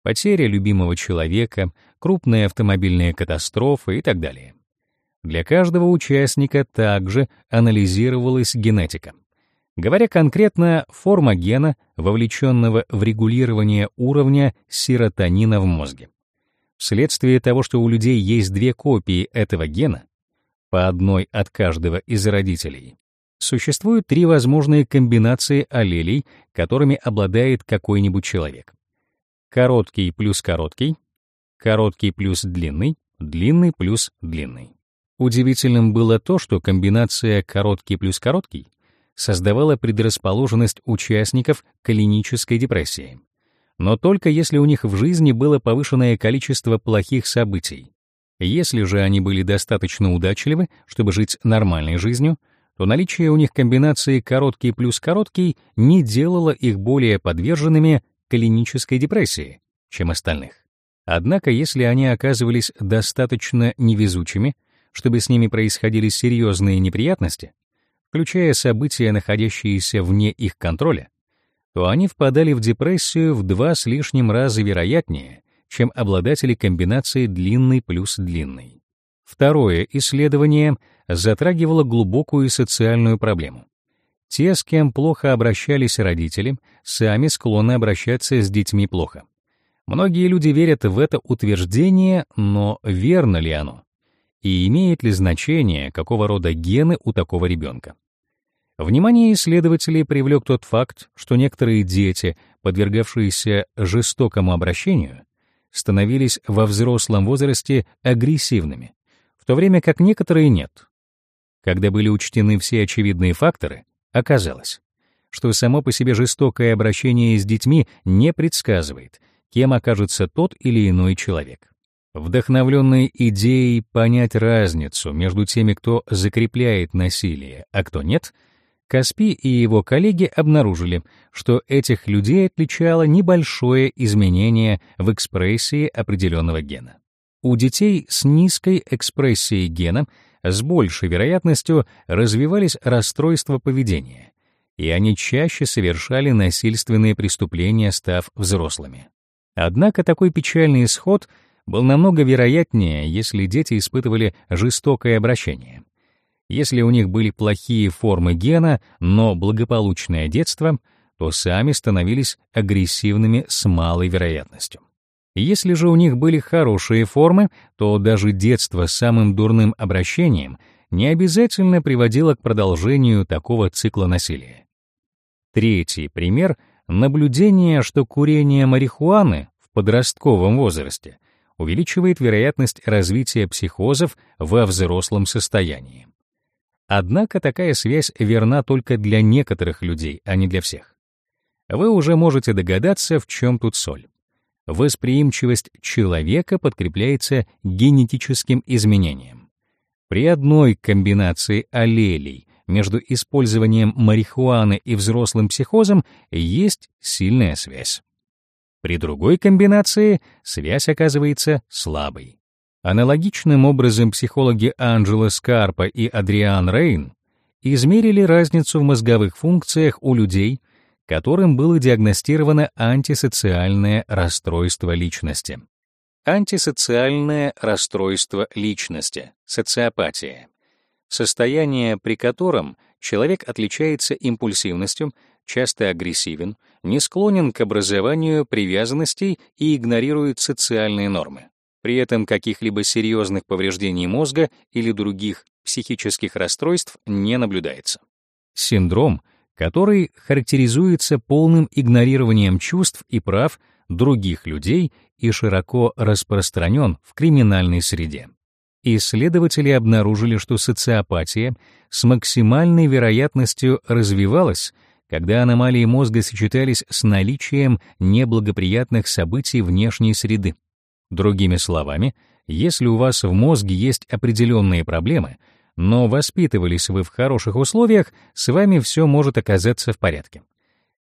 Speaker 1: Потеря любимого человека, крупная автомобильная катастрофа и так далее. Для каждого участника также анализировалась генетика. Говоря конкретно, форма гена, вовлеченного в регулирование уровня серотонина в мозге. Вследствие того, что у людей есть две копии этого гена, по одной от каждого из родителей, существуют три возможные комбинации аллелей, которыми обладает какой-нибудь человек. Короткий плюс короткий, короткий плюс длинный, длинный плюс длинный. Удивительным было то, что комбинация короткий плюс короткий создавала предрасположенность участников клинической депрессии но только если у них в жизни было повышенное количество плохих событий. Если же они были достаточно удачливы, чтобы жить нормальной жизнью, то наличие у них комбинации короткий плюс короткий не делало их более подверженными клинической депрессии, чем остальных. Однако, если они оказывались достаточно невезучими, чтобы с ними происходили серьезные неприятности, включая события, находящиеся вне их контроля, то они впадали в депрессию в два с лишним раза вероятнее, чем обладатели комбинации длинный плюс длинный. Второе исследование затрагивало глубокую социальную проблему. Те, с кем плохо обращались родители, сами склонны обращаться с детьми плохо. Многие люди верят в это утверждение, но верно ли оно? И имеет ли значение, какого рода гены у такого ребенка? Внимание исследователей привлек тот факт, что некоторые дети, подвергавшиеся жестокому обращению, становились во взрослом возрасте агрессивными, в то время как некоторые нет. Когда были учтены все очевидные факторы, оказалось, что само по себе жестокое обращение с детьми не предсказывает, кем окажется тот или иной человек. Вдохновленные идеей понять разницу между теми, кто закрепляет насилие, а кто нет — Каспи и его коллеги обнаружили, что этих людей отличало небольшое изменение в экспрессии определенного гена. У детей с низкой экспрессией гена с большей вероятностью развивались расстройства поведения, и они чаще совершали насильственные преступления, став взрослыми. Однако такой печальный исход был намного вероятнее, если дети испытывали жестокое обращение. Если у них были плохие формы гена, но благополучное детство, то сами становились агрессивными с малой вероятностью. Если же у них были хорошие формы, то даже детство с самым дурным обращением не обязательно приводило к продолжению такого цикла насилия. Третий пример — наблюдение, что курение марихуаны в подростковом возрасте увеличивает вероятность развития психозов во взрослом состоянии. Однако такая связь верна только для некоторых людей, а не для всех. Вы уже можете догадаться, в чем тут соль. Восприимчивость человека подкрепляется генетическим изменением. При одной комбинации аллелей между использованием марихуаны и взрослым психозом есть сильная связь. При другой комбинации связь оказывается слабой. Аналогичным образом психологи Анджело Скарпа и Адриан Рейн измерили разницу в мозговых функциях у людей, которым было диагностировано антисоциальное расстройство личности. Антисоциальное расстройство личности, социопатия. Состояние, при котором человек отличается импульсивностью, часто агрессивен, не склонен к образованию привязанностей и игнорирует социальные нормы. При этом каких-либо серьезных повреждений мозга или других психических расстройств не наблюдается. Синдром, который характеризуется полным игнорированием чувств и прав других людей и широко распространен в криминальной среде. Исследователи обнаружили, что социопатия с максимальной вероятностью развивалась, когда аномалии мозга сочетались с наличием неблагоприятных событий внешней среды. Другими словами, если у вас в мозге есть определенные проблемы, но воспитывались вы в хороших условиях, с вами все может оказаться в порядке.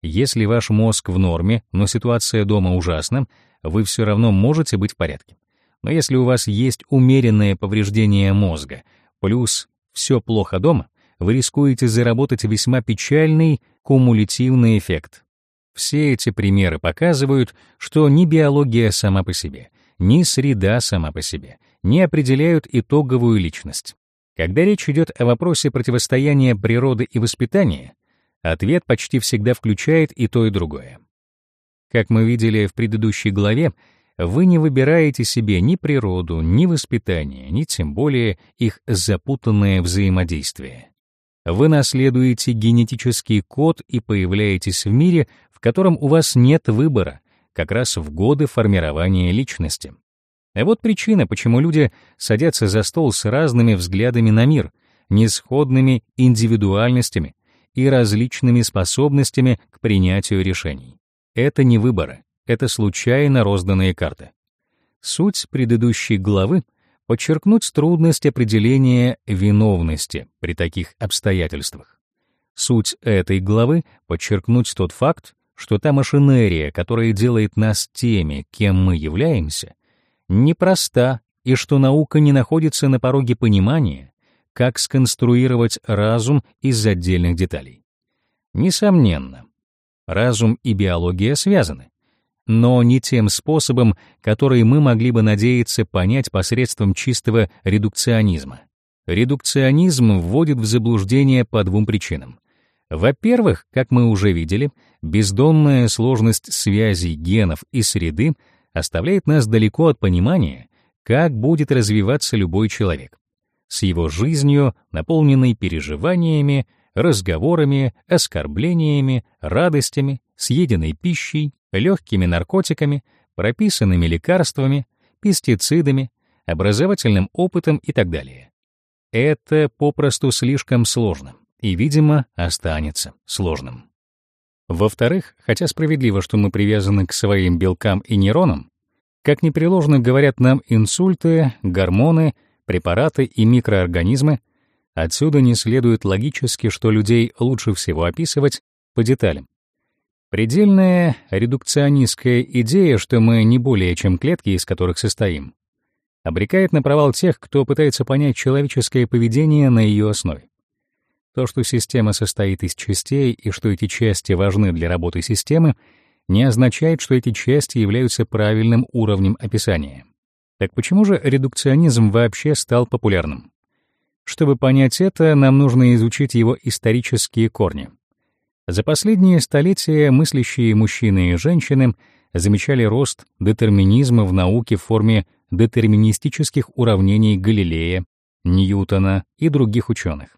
Speaker 1: Если ваш мозг в норме, но ситуация дома ужасна, вы все равно можете быть в порядке. Но если у вас есть умеренное повреждение мозга, плюс все плохо дома, вы рискуете заработать весьма печальный кумулятивный эффект. Все эти примеры показывают, что ни биология сама по себе, ни среда сама по себе не определяют итоговую личность. Когда речь идет о вопросе противостояния природы и воспитания, ответ почти всегда включает и то, и другое. Как мы видели в предыдущей главе, вы не выбираете себе ни природу, ни воспитание, ни тем более их запутанное взаимодействие. Вы наследуете генетический код и появляетесь в мире, в котором у вас нет выбора, как раз в годы формирования личности. А вот причина, почему люди садятся за стол с разными взглядами на мир, несходными индивидуальностями и различными способностями к принятию решений. Это не выборы, это случайно розданные карты. Суть предыдущей главы — подчеркнуть трудность определения виновности при таких обстоятельствах. Суть этой главы — подчеркнуть тот факт, что та машинерия, которая делает нас теми, кем мы являемся, непроста и что наука не находится на пороге понимания, как сконструировать разум из отдельных деталей. Несомненно, разум и биология связаны, но не тем способом, который мы могли бы надеяться понять посредством чистого редукционизма. Редукционизм вводит в заблуждение по двум причинам. Во-первых, как мы уже видели, бездонная сложность связей генов и среды оставляет нас далеко от понимания, как будет развиваться любой человек. С его жизнью, наполненной переживаниями, разговорами, оскорблениями, радостями, съеденной пищей, легкими наркотиками, прописанными лекарствами, пестицидами, образовательным опытом и так далее. Это попросту слишком сложно и, видимо, останется сложным. Во-вторых, хотя справедливо, что мы привязаны к своим белкам и нейронам, как непреложно говорят нам инсульты, гормоны, препараты и микроорганизмы, отсюда не следует логически, что людей лучше всего описывать по деталям. Предельная редукционистская идея, что мы не более чем клетки, из которых состоим, обрекает на провал тех, кто пытается понять человеческое поведение на ее основе. То, что система состоит из частей и что эти части важны для работы системы, не означает, что эти части являются правильным уровнем описания. Так почему же редукционизм вообще стал популярным? Чтобы понять это, нам нужно изучить его исторические корни. За последние столетия мыслящие мужчины и женщины замечали рост детерминизма в науке в форме детерминистических уравнений Галилея, Ньютона и других ученых.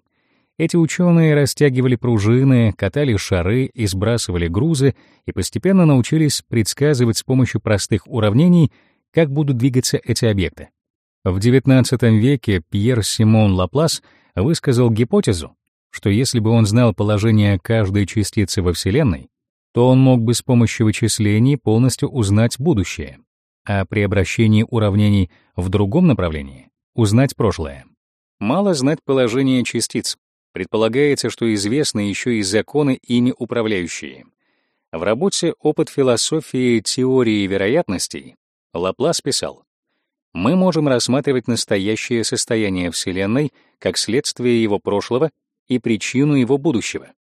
Speaker 1: Эти ученые растягивали пружины, катали шары и сбрасывали грузы и постепенно научились предсказывать с помощью простых уравнений, как будут двигаться эти объекты. В XIX веке Пьер Симон Лаплас высказал гипотезу, что если бы он знал положение каждой частицы во Вселенной, то он мог бы с помощью вычислений полностью узнать будущее, а при обращении уравнений в другом направлении — узнать прошлое. Мало знать положение частиц. Предполагается, что известны еще и законы, ими управляющие. В работе «Опыт философии теории вероятностей» Лаплас писал, «Мы можем рассматривать настоящее состояние Вселенной как следствие его прошлого и причину его будущего.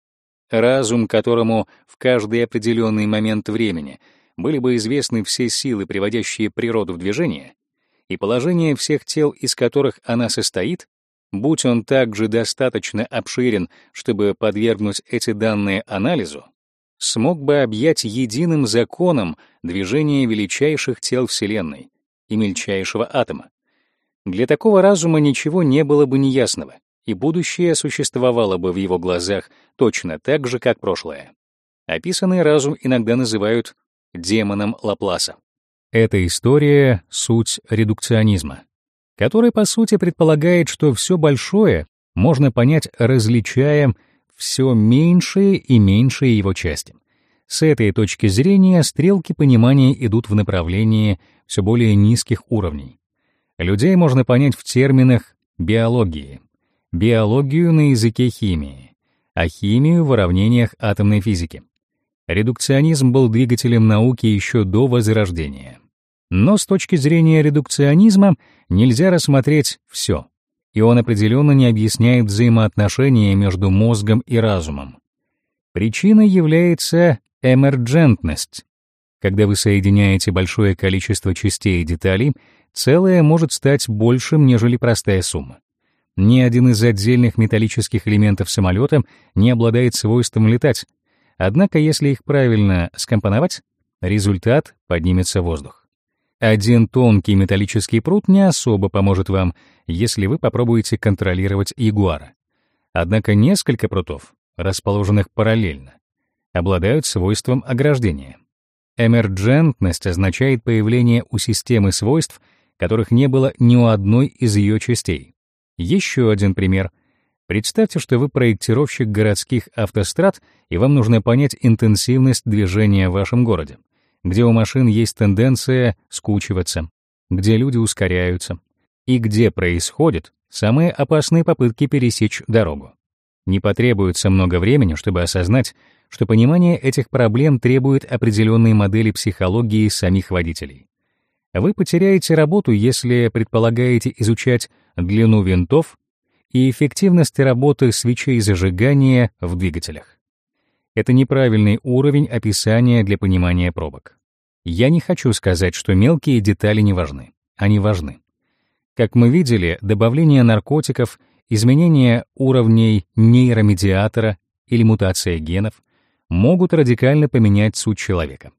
Speaker 1: Разум, которому в каждый определенный момент времени были бы известны все силы, приводящие природу в движение, и положение всех тел, из которых она состоит, будь он также достаточно обширен, чтобы подвергнуть эти данные анализу, смог бы объять единым законом движение величайших тел Вселенной и мельчайшего атома. Для такого разума ничего не было бы неясного и будущее существовало бы в его глазах точно так же, как прошлое. Описанный разум иногда называют демоном Лапласа. Эта история — суть редукционизма, который, по сути, предполагает, что все большое можно понять, различая все меньшие и меньшие его части. С этой точки зрения стрелки понимания идут в направлении все более низких уровней. Людей можно понять в терминах биологии, биологию на языке химии, а химию в уравнениях атомной физики. Редукционизм был двигателем науки еще до Возрождения. Но с точки зрения редукционизма нельзя рассмотреть все, и он определенно не объясняет взаимоотношения между мозгом и разумом. Причиной является эмерджентность. Когда вы соединяете большое количество частей и деталей, целое может стать большим, нежели простая сумма. Ни один из отдельных металлических элементов самолета не обладает свойством летать. Однако, если их правильно скомпоновать, результат поднимется в воздух. Один тонкий металлический прут не особо поможет вам, если вы попробуете контролировать ягуара. Однако несколько прутов, расположенных параллельно, обладают свойством ограждения. Эмерджентность означает появление у системы свойств, которых не было ни у одной из ее частей. Еще один пример. Представьте, что вы проектировщик городских автострад, и вам нужно понять интенсивность движения в вашем городе, где у машин есть тенденция скучиваться, где люди ускоряются, и где происходят самые опасные попытки пересечь дорогу. Не потребуется много времени, чтобы осознать, что понимание этих проблем требует определенной модели психологии самих водителей. Вы потеряете работу, если предполагаете изучать длину винтов и эффективность работы свечей зажигания в двигателях. Это неправильный уровень описания для понимания пробок. Я не хочу сказать, что мелкие детали не важны. Они важны. Как мы видели, добавление наркотиков, изменение уровней нейромедиатора или мутация генов могут радикально поменять суть человека.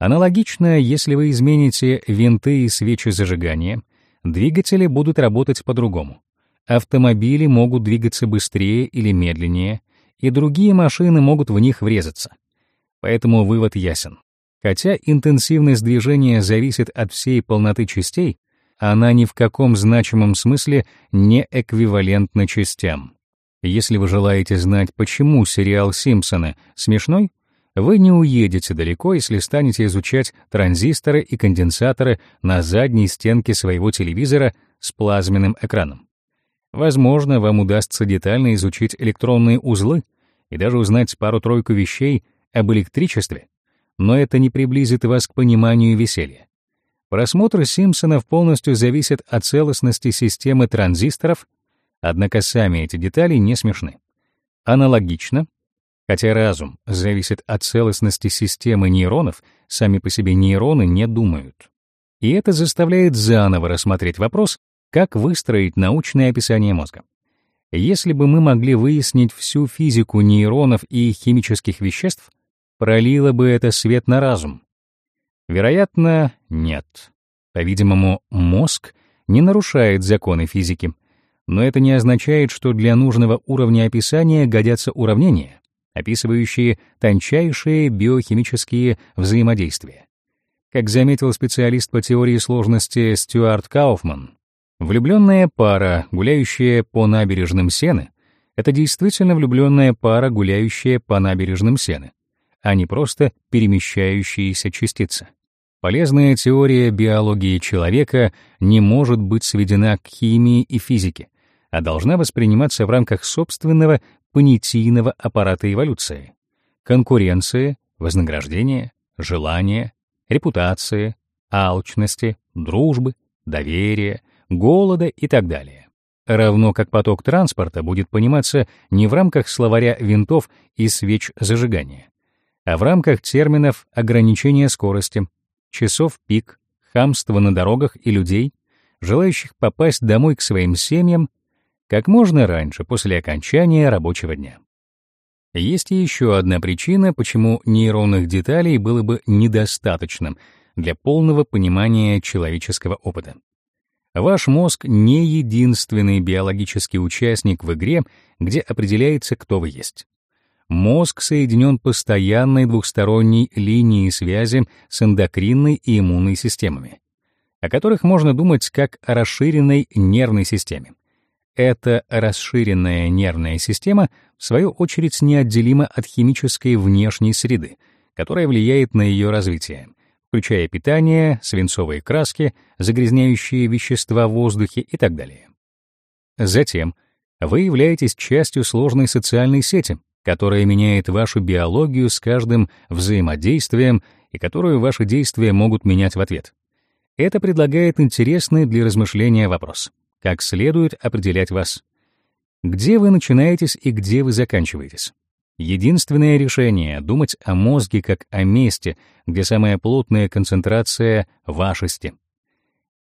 Speaker 1: Аналогично, если вы измените винты и свечи зажигания, двигатели будут работать по-другому. Автомобили могут двигаться быстрее или медленнее, и другие машины могут в них врезаться. Поэтому вывод ясен. Хотя интенсивность движения зависит от всей полноты частей, она ни в каком значимом смысле не эквивалентна частям. Если вы желаете знать, почему сериал «Симпсоны» смешной, вы не уедете далеко, если станете изучать транзисторы и конденсаторы на задней стенке своего телевизора с плазменным экраном. Возможно, вам удастся детально изучить электронные узлы и даже узнать пару-тройку вещей об электричестве, но это не приблизит вас к пониманию веселья. Просмотр «Симпсонов» полностью зависит от целостности системы транзисторов Однако сами эти детали не смешны. Аналогично, хотя разум зависит от целостности системы нейронов, сами по себе нейроны не думают. И это заставляет заново рассмотреть вопрос, как выстроить научное описание мозга. Если бы мы могли выяснить всю физику нейронов и химических веществ, пролило бы это свет на разум? Вероятно, нет. По-видимому, мозг не нарушает законы физики, но это не означает, что для нужного уровня описания годятся уравнения, описывающие тончайшие биохимические взаимодействия. Как заметил специалист по теории сложности Стюарт Кауфман, влюбленная пара, гуляющая по набережным Сены, это действительно влюбленная пара, гуляющая по набережным Сены, а не просто перемещающиеся частицы. Полезная теория биологии человека не может быть сведена к химии и физике, а должна восприниматься в рамках собственного понятийного аппарата эволюции. Конкуренции, вознаграждения, желания, репутации, алчности, дружбы, доверия, голода и так далее. Равно как поток транспорта будет пониматься не в рамках словаря винтов и свеч зажигания, а в рамках терминов ограничения скорости, часов пик, хамства на дорогах и людей, желающих попасть домой к своим семьям как можно раньше после окончания рабочего дня. Есть еще одна причина, почему нейронных деталей было бы недостаточным для полного понимания человеческого опыта. Ваш мозг не единственный биологический участник в игре, где определяется, кто вы есть. Мозг соединен постоянной двухсторонней линией связи с эндокринной и иммунной системами, о которых можно думать как о расширенной нервной системе. Эта расширенная нервная система, в свою очередь, неотделима от химической внешней среды, которая влияет на ее развитие, включая питание, свинцовые краски, загрязняющие вещества в воздухе и так далее. Затем вы являетесь частью сложной социальной сети, которая меняет вашу биологию с каждым взаимодействием и которую ваши действия могут менять в ответ. Это предлагает интересный для размышления вопрос. Как следует определять вас? Где вы начинаетесь и где вы заканчиваетесь? Единственное решение — думать о мозге как о месте, где самая плотная концентрация — вашести.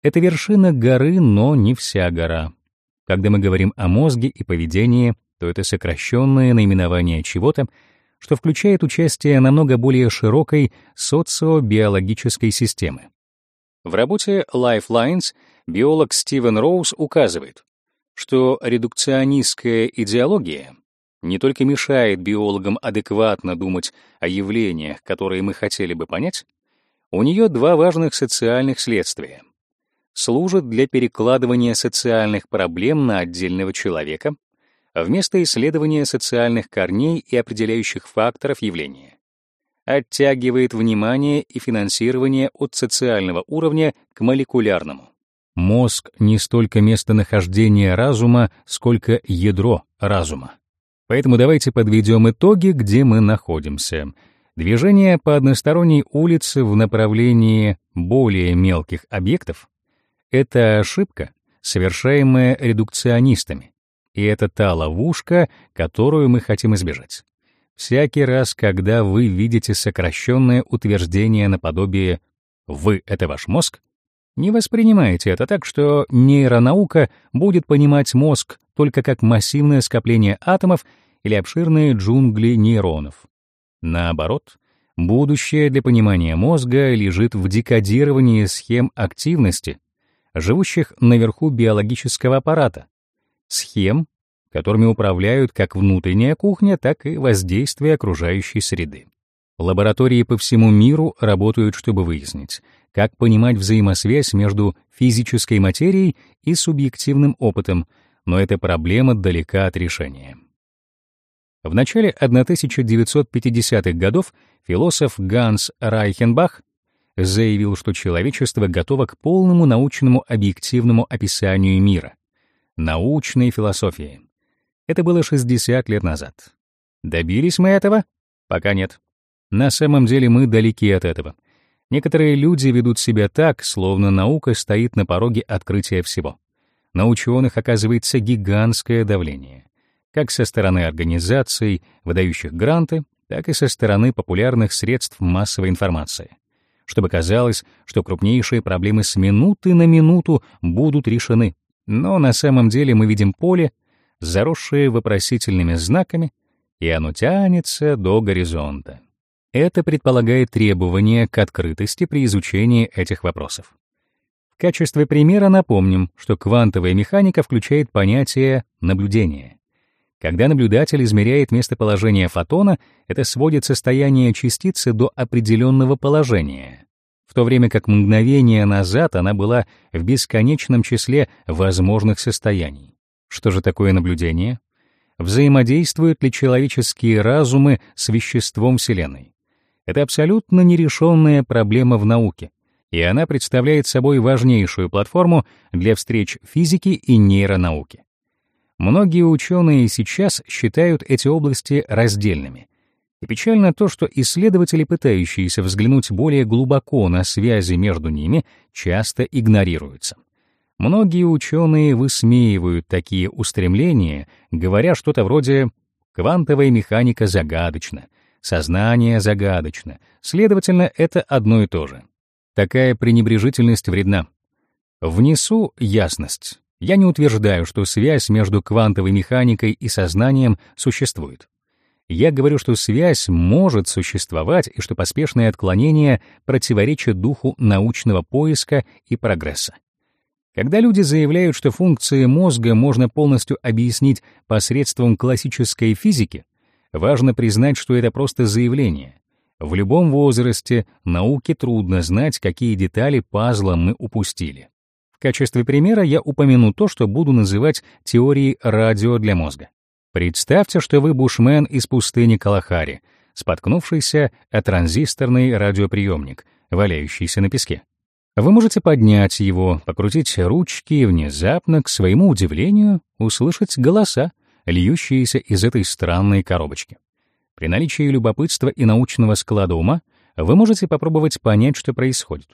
Speaker 1: Это вершина горы, но не вся гора. Когда мы говорим о мозге и поведении, то это сокращенное наименование чего-то, что включает участие намного более широкой социобиологической системы. В работе Lifelines биолог Стивен Роуз указывает, что редукционистская идеология не только мешает биологам адекватно думать о явлениях, которые мы хотели бы понять, у нее два важных социальных следствия. Служит для перекладывания социальных проблем на отдельного человека вместо исследования социальных корней и определяющих факторов явления. Оттягивает внимание и финансирование от социального уровня к молекулярному. Мозг не столько местонахождение разума, сколько ядро разума. Поэтому давайте подведем итоги, где мы находимся. Движение по односторонней улице в направлении более мелких объектов — это ошибка, совершаемая редукционистами. И это та ловушка, которую мы хотим избежать. Всякий раз, когда вы видите сокращенное утверждение наподобие «вы — это ваш мозг», не воспринимайте это так, что нейронаука будет понимать мозг только как массивное скопление атомов или обширные джунгли нейронов. Наоборот, будущее для понимания мозга лежит в декодировании схем активности, живущих наверху биологического аппарата, схем, которыми управляют как внутренняя кухня, так и воздействие окружающей среды. Лаборатории по всему миру работают, чтобы выяснить, как понимать взаимосвязь между физической материей и субъективным опытом, но эта проблема далека от решения. В начале 1950-х годов философ Ганс Райхенбах заявил, что человечество готово к полному научному объективному описанию мира, научной философии. Это было 60 лет назад. Добились мы этого? Пока нет. На самом деле мы далеки от этого. Некоторые люди ведут себя так, словно наука стоит на пороге открытия всего. На ученых оказывается гигантское давление как со стороны организаций, выдающих гранты, так и со стороны популярных средств массовой информации, чтобы казалось, что крупнейшие проблемы с минуты на минуту будут решены. Но на самом деле мы видим поле, заросшее вопросительными знаками, и оно тянется до горизонта. Это предполагает требование к открытости при изучении этих вопросов. В качестве примера напомним, что квантовая механика включает понятие наблюдения. Когда наблюдатель измеряет местоположение фотона, это сводит состояние частицы до определенного положения, в то время как мгновение назад она была в бесконечном числе возможных состояний. Что же такое наблюдение? Взаимодействуют ли человеческие разумы с веществом Вселенной? Это абсолютно нерешенная проблема в науке, и она представляет собой важнейшую платформу для встреч физики и нейронауки. Многие ученые сейчас считают эти области раздельными. И печально то, что исследователи, пытающиеся взглянуть более глубоко на связи между ними, часто игнорируются. Многие ученые высмеивают такие устремления, говоря что-то вроде «квантовая механика загадочна», «сознание загадочно», следовательно, это одно и то же. Такая пренебрежительность вредна. Внесу ясность. Я не утверждаю, что связь между квантовой механикой и сознанием существует. Я говорю, что связь может существовать и что поспешное отклонение противоречит духу научного поиска и прогресса. Когда люди заявляют, что функции мозга можно полностью объяснить посредством классической физики, важно признать, что это просто заявление. В любом возрасте науке трудно знать, какие детали пазла мы упустили качестве примера я упомяну то, что буду называть теорией радио для мозга. Представьте, что вы бушмен из пустыни Калахари, споткнувшийся о транзисторный радиоприемник, валяющийся на песке. Вы можете поднять его, покрутить ручки и внезапно, к своему удивлению, услышать голоса, льющиеся из этой странной коробочки. При наличии любопытства и научного склада ума вы можете попробовать понять, что происходит.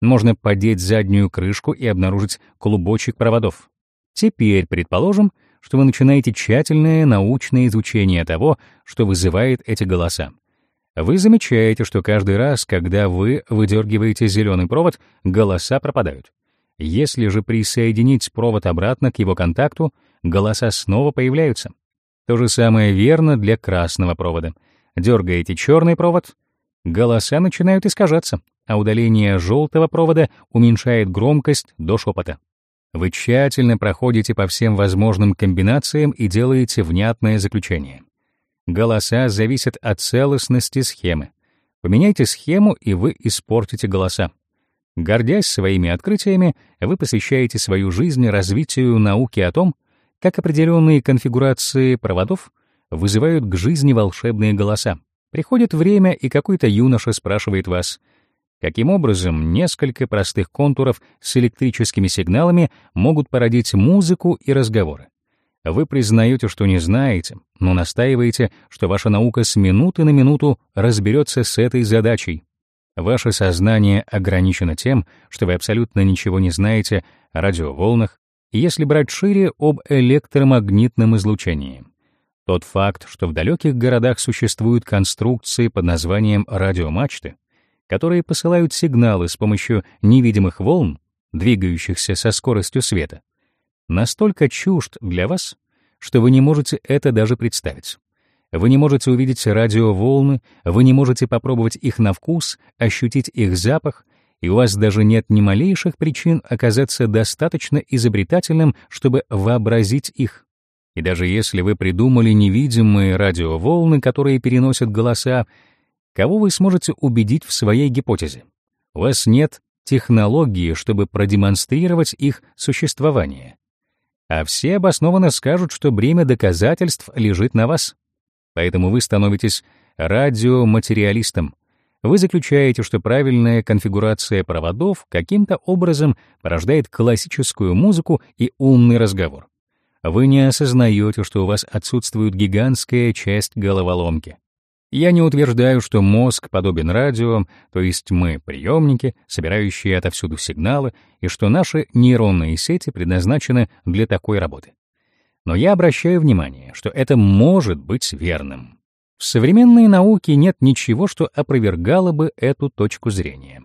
Speaker 1: Можно подеть заднюю крышку и обнаружить клубочек проводов. Теперь предположим, что вы начинаете тщательное научное изучение того, что вызывает эти голоса. Вы замечаете, что каждый раз, когда вы выдергиваете зеленый провод, голоса пропадают. Если же присоединить провод обратно к его контакту, голоса снова появляются. То же самое верно для красного провода. Дергаете черный провод, голоса начинают искажаться, а удаление желтого провода уменьшает громкость до шепота. Вы тщательно проходите по всем возможным комбинациям и делаете внятное заключение. Голоса зависят от целостности схемы. Поменяйте схему, и вы испортите голоса. Гордясь своими открытиями, вы посвящаете свою жизнь развитию науки о том, как определенные конфигурации проводов вызывают к жизни волшебные голоса. Приходит время, и какой-то юноша спрашивает вас, каким образом несколько простых контуров с электрическими сигналами могут породить музыку и разговоры. Вы признаете, что не знаете, но настаиваете, что ваша наука с минуты на минуту разберется с этой задачей. Ваше сознание ограничено тем, что вы абсолютно ничего не знаете о радиоволнах, если брать шире об электромагнитном излучении. Тот факт, что в далеких городах существуют конструкции под названием радиомачты, которые посылают сигналы с помощью невидимых волн, двигающихся со скоростью света, настолько чужд для вас, что вы не можете это даже представить. Вы не можете увидеть радиоволны, вы не можете попробовать их на вкус, ощутить их запах, и у вас даже нет ни малейших причин оказаться достаточно изобретательным, чтобы вообразить их. И даже если вы придумали невидимые радиоволны, которые переносят голоса, кого вы сможете убедить в своей гипотезе? У вас нет технологии, чтобы продемонстрировать их существование. А все обоснованно скажут, что бремя доказательств лежит на вас. Поэтому вы становитесь радиоматериалистом. Вы заключаете, что правильная конфигурация проводов каким-то образом порождает классическую музыку и умный разговор. Вы не осознаете, что у вас отсутствует гигантская часть головоломки. Я не утверждаю, что мозг подобен радио, то есть мы — приемники, собирающие отовсюду сигналы, и что наши нейронные сети предназначены для такой работы. Но я обращаю внимание, что это может быть верным. В современной науке нет ничего, что опровергало бы эту точку зрения.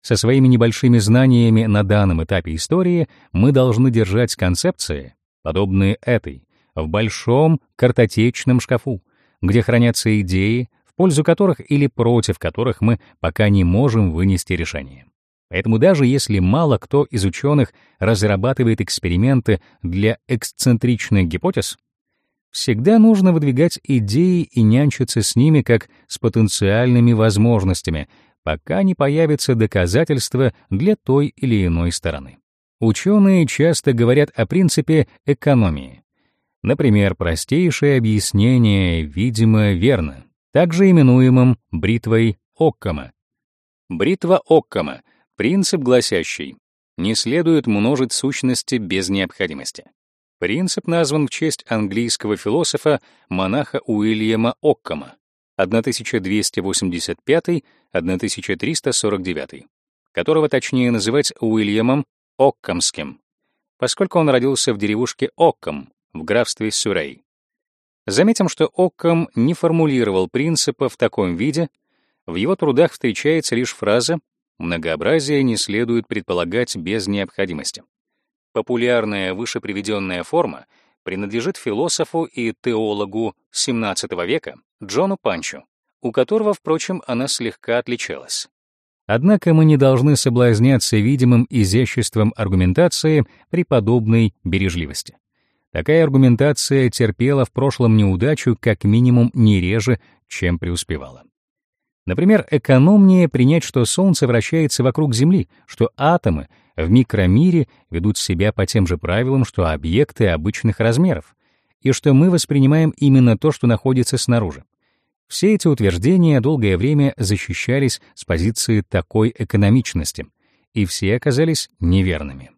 Speaker 1: Со своими небольшими знаниями на данном этапе истории мы должны держать концепции, подобные этой, в большом картотечном шкафу, где хранятся идеи, в пользу которых или против которых мы пока не можем вынести решение. Поэтому даже если мало кто из ученых разрабатывает эксперименты для эксцентричных гипотез, всегда нужно выдвигать идеи и нянчиться с ними как с потенциальными возможностями, пока не появятся доказательства для той или иной стороны. Ученые часто говорят о принципе экономии. Например, простейшее объяснение, видимо, верно, также именуемым бритвой Оккама. Бритва Оккама — Принцип гласящий «не следует множить сущности без необходимости». Принцип назван в честь английского философа монаха Уильяма Оккама 1285-1349, которого точнее называть Уильямом Оккамским, поскольку он родился в деревушке Оккам в графстве Сюрей. Заметим, что Оккам не формулировал принципа в таком виде, в его трудах встречается лишь фраза Многообразие не следует предполагать без необходимости. Популярная выше приведенная форма принадлежит философу и теологу XVII века Джону Панчу, у которого, впрочем, она слегка отличалась. Однако мы не должны соблазняться видимым изяществом аргументации при подобной бережливости. Такая аргументация терпела в прошлом неудачу как минимум не реже, чем преуспевала. Например, экономнее принять, что Солнце вращается вокруг Земли, что атомы в микромире ведут себя по тем же правилам, что объекты обычных размеров, и что мы воспринимаем именно то, что находится снаружи. Все эти утверждения долгое время защищались с позиции такой экономичности, и все оказались неверными.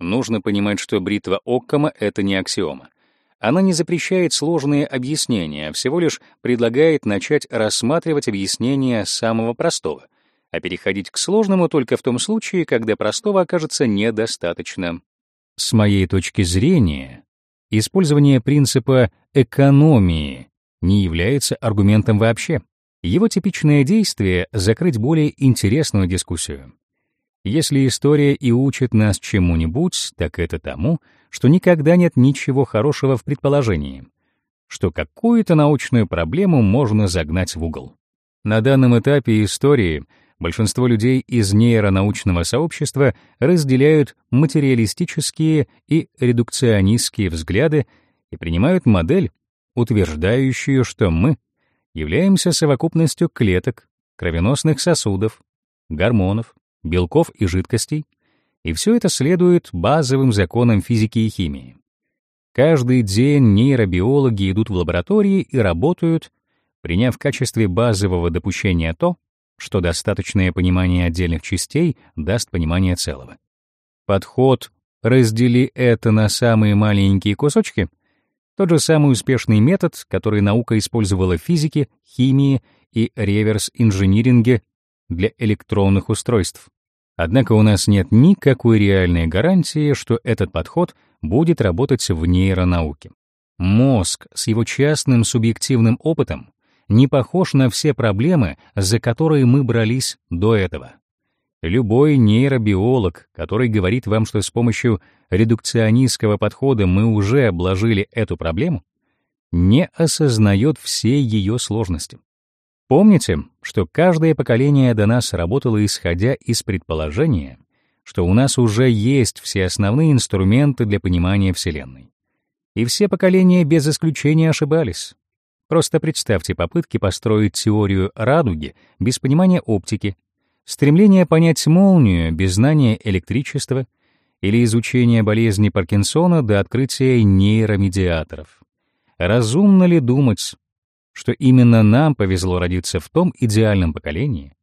Speaker 1: Нужно понимать, что бритва Оккама — это не аксиома. Она не запрещает сложные объяснения, а всего лишь предлагает начать рассматривать объяснения самого простого, а переходить к сложному только в том случае, когда простого окажется недостаточно. С моей точки зрения, использование принципа экономии не является аргументом вообще. Его типичное действие — закрыть более интересную дискуссию. Если история и учит нас чему-нибудь, так это тому, что никогда нет ничего хорошего в предположении, что какую-то научную проблему можно загнать в угол. На данном этапе истории большинство людей из нейронаучного сообщества разделяют материалистические и редукционистские взгляды и принимают модель, утверждающую, что мы являемся совокупностью клеток, кровеносных сосудов, гормонов, белков и жидкостей, и все это следует базовым законам физики и химии. Каждый день нейробиологи идут в лаборатории и работают, приняв в качестве базового допущения то, что достаточное понимание отдельных частей даст понимание целого. Подход «раздели это на самые маленькие кусочки» — тот же самый успешный метод, который наука использовала в физике, химии и реверс-инжиниринге для электронных устройств. Однако у нас нет никакой реальной гарантии, что этот подход будет работать в нейронауке. Мозг с его частным субъективным опытом не похож на все проблемы, за которые мы брались до этого. Любой нейробиолог, который говорит вам, что с помощью редукционистского подхода мы уже обложили эту проблему, не осознает все ее сложности. Помните, что каждое поколение до нас работало исходя из предположения, что у нас уже есть все основные инструменты для понимания Вселенной. И все поколения без исключения ошибались. Просто представьте попытки построить теорию радуги без понимания оптики, стремление понять молнию без знания электричества или изучение болезни Паркинсона до открытия нейромедиаторов. Разумно ли думать, что именно нам повезло родиться в том идеальном поколении,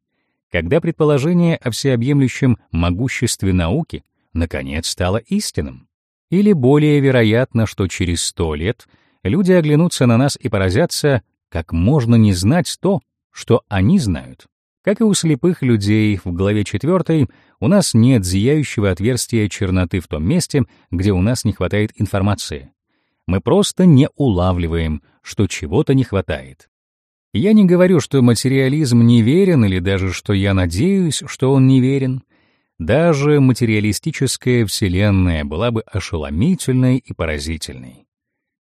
Speaker 1: когда предположение о всеобъемлющем могуществе науки наконец стало истинным. Или более вероятно, что через сто лет люди оглянутся на нас и поразятся, как можно не знать то, что они знают. Как и у слепых людей, в главе 4 у нас нет зияющего отверстия черноты в том месте, где у нас не хватает информации. Мы просто не улавливаем, что чего-то не хватает. Я не говорю, что материализм неверен или даже что я надеюсь, что он неверен. Даже материалистическая вселенная была бы ошеломительной и поразительной.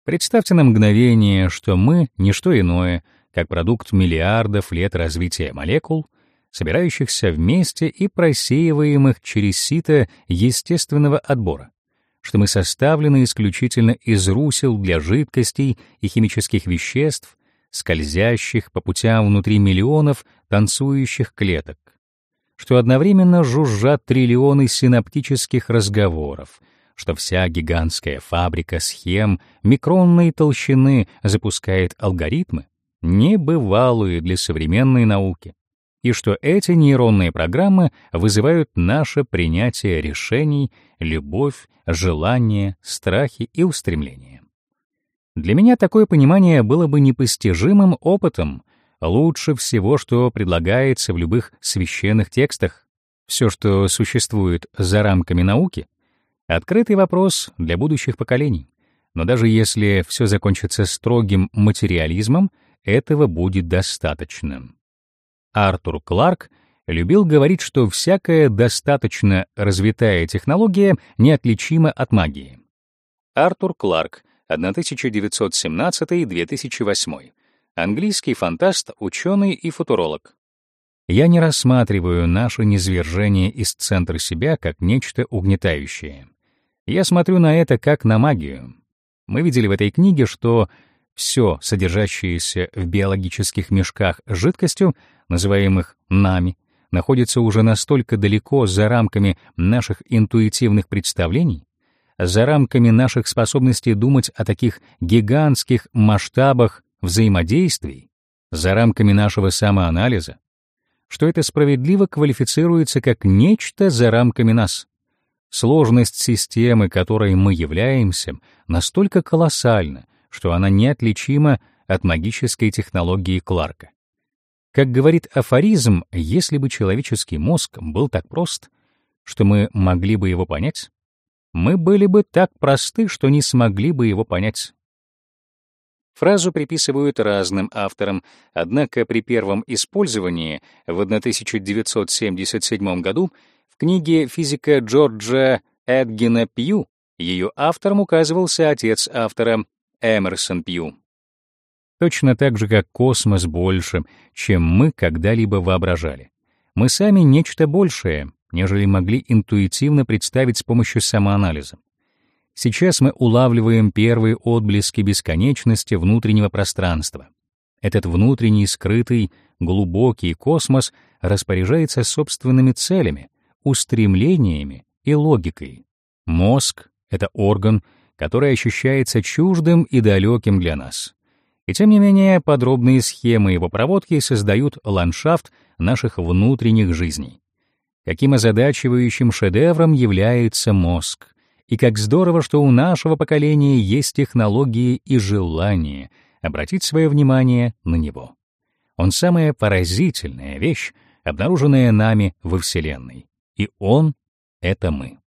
Speaker 1: Представьте на мгновение, что мы — не что иное, как продукт миллиардов лет развития молекул, собирающихся вместе и просеиваемых через сито естественного отбора что мы составлены исключительно из русел для жидкостей и химических веществ, скользящих по путям внутри миллионов танцующих клеток, что одновременно жужжат триллионы синаптических разговоров, что вся гигантская фабрика схем микронной толщины запускает алгоритмы, небывалые для современной науки, и что эти нейронные программы вызывают наше принятие решений, любовь, желания, страхи и устремления. Для меня такое понимание было бы непостижимым опытом, лучше всего, что предлагается в любых священных текстах. Все, что существует за рамками науки, открытый вопрос для будущих поколений. Но даже если все закончится строгим материализмом, этого будет достаточно. Артур Кларк любил говорить, что всякая достаточно развитая технология неотличима от магии. Артур Кларк, 1917-2008. Английский фантаст, ученый и футуролог. Я не рассматриваю наше низвержение из центра себя как нечто угнетающее. Я смотрю на это как на магию. Мы видели в этой книге, что все, содержащееся в биологических мешках жидкостью, называемых нами, находится уже настолько далеко за рамками наших интуитивных представлений, за рамками наших способностей думать о таких гигантских масштабах взаимодействий, за рамками нашего самоанализа, что это справедливо квалифицируется как нечто за рамками нас. Сложность системы, которой мы являемся, настолько колоссальна, что она неотличима от магической технологии Кларка. Как говорит афоризм, если бы человеческий мозг был так прост, что мы могли бы его понять, мы были бы так просты, что не смогли бы его понять. Фразу приписывают разным авторам, однако при первом использовании в 1977 году в книге физика Джорджа Эдгена Пью ее автором указывался отец автора Эмерсон Пью. Точно так же, как космос больше, чем мы когда-либо воображали. Мы сами нечто большее, нежели могли интуитивно представить с помощью самоанализа. Сейчас мы улавливаем первые отблески бесконечности внутреннего пространства. Этот внутренний, скрытый, глубокий космос распоряжается собственными целями, устремлениями и логикой. Мозг — это орган, который ощущается чуждым и далеким для нас. И тем не менее, подробные схемы его проводки создают ландшафт наших внутренних жизней. Каким озадачивающим шедевром является мозг. И как здорово, что у нашего поколения есть технологии и желание обратить свое внимание на него. Он самая поразительная вещь, обнаруженная нами во Вселенной. И он — это мы.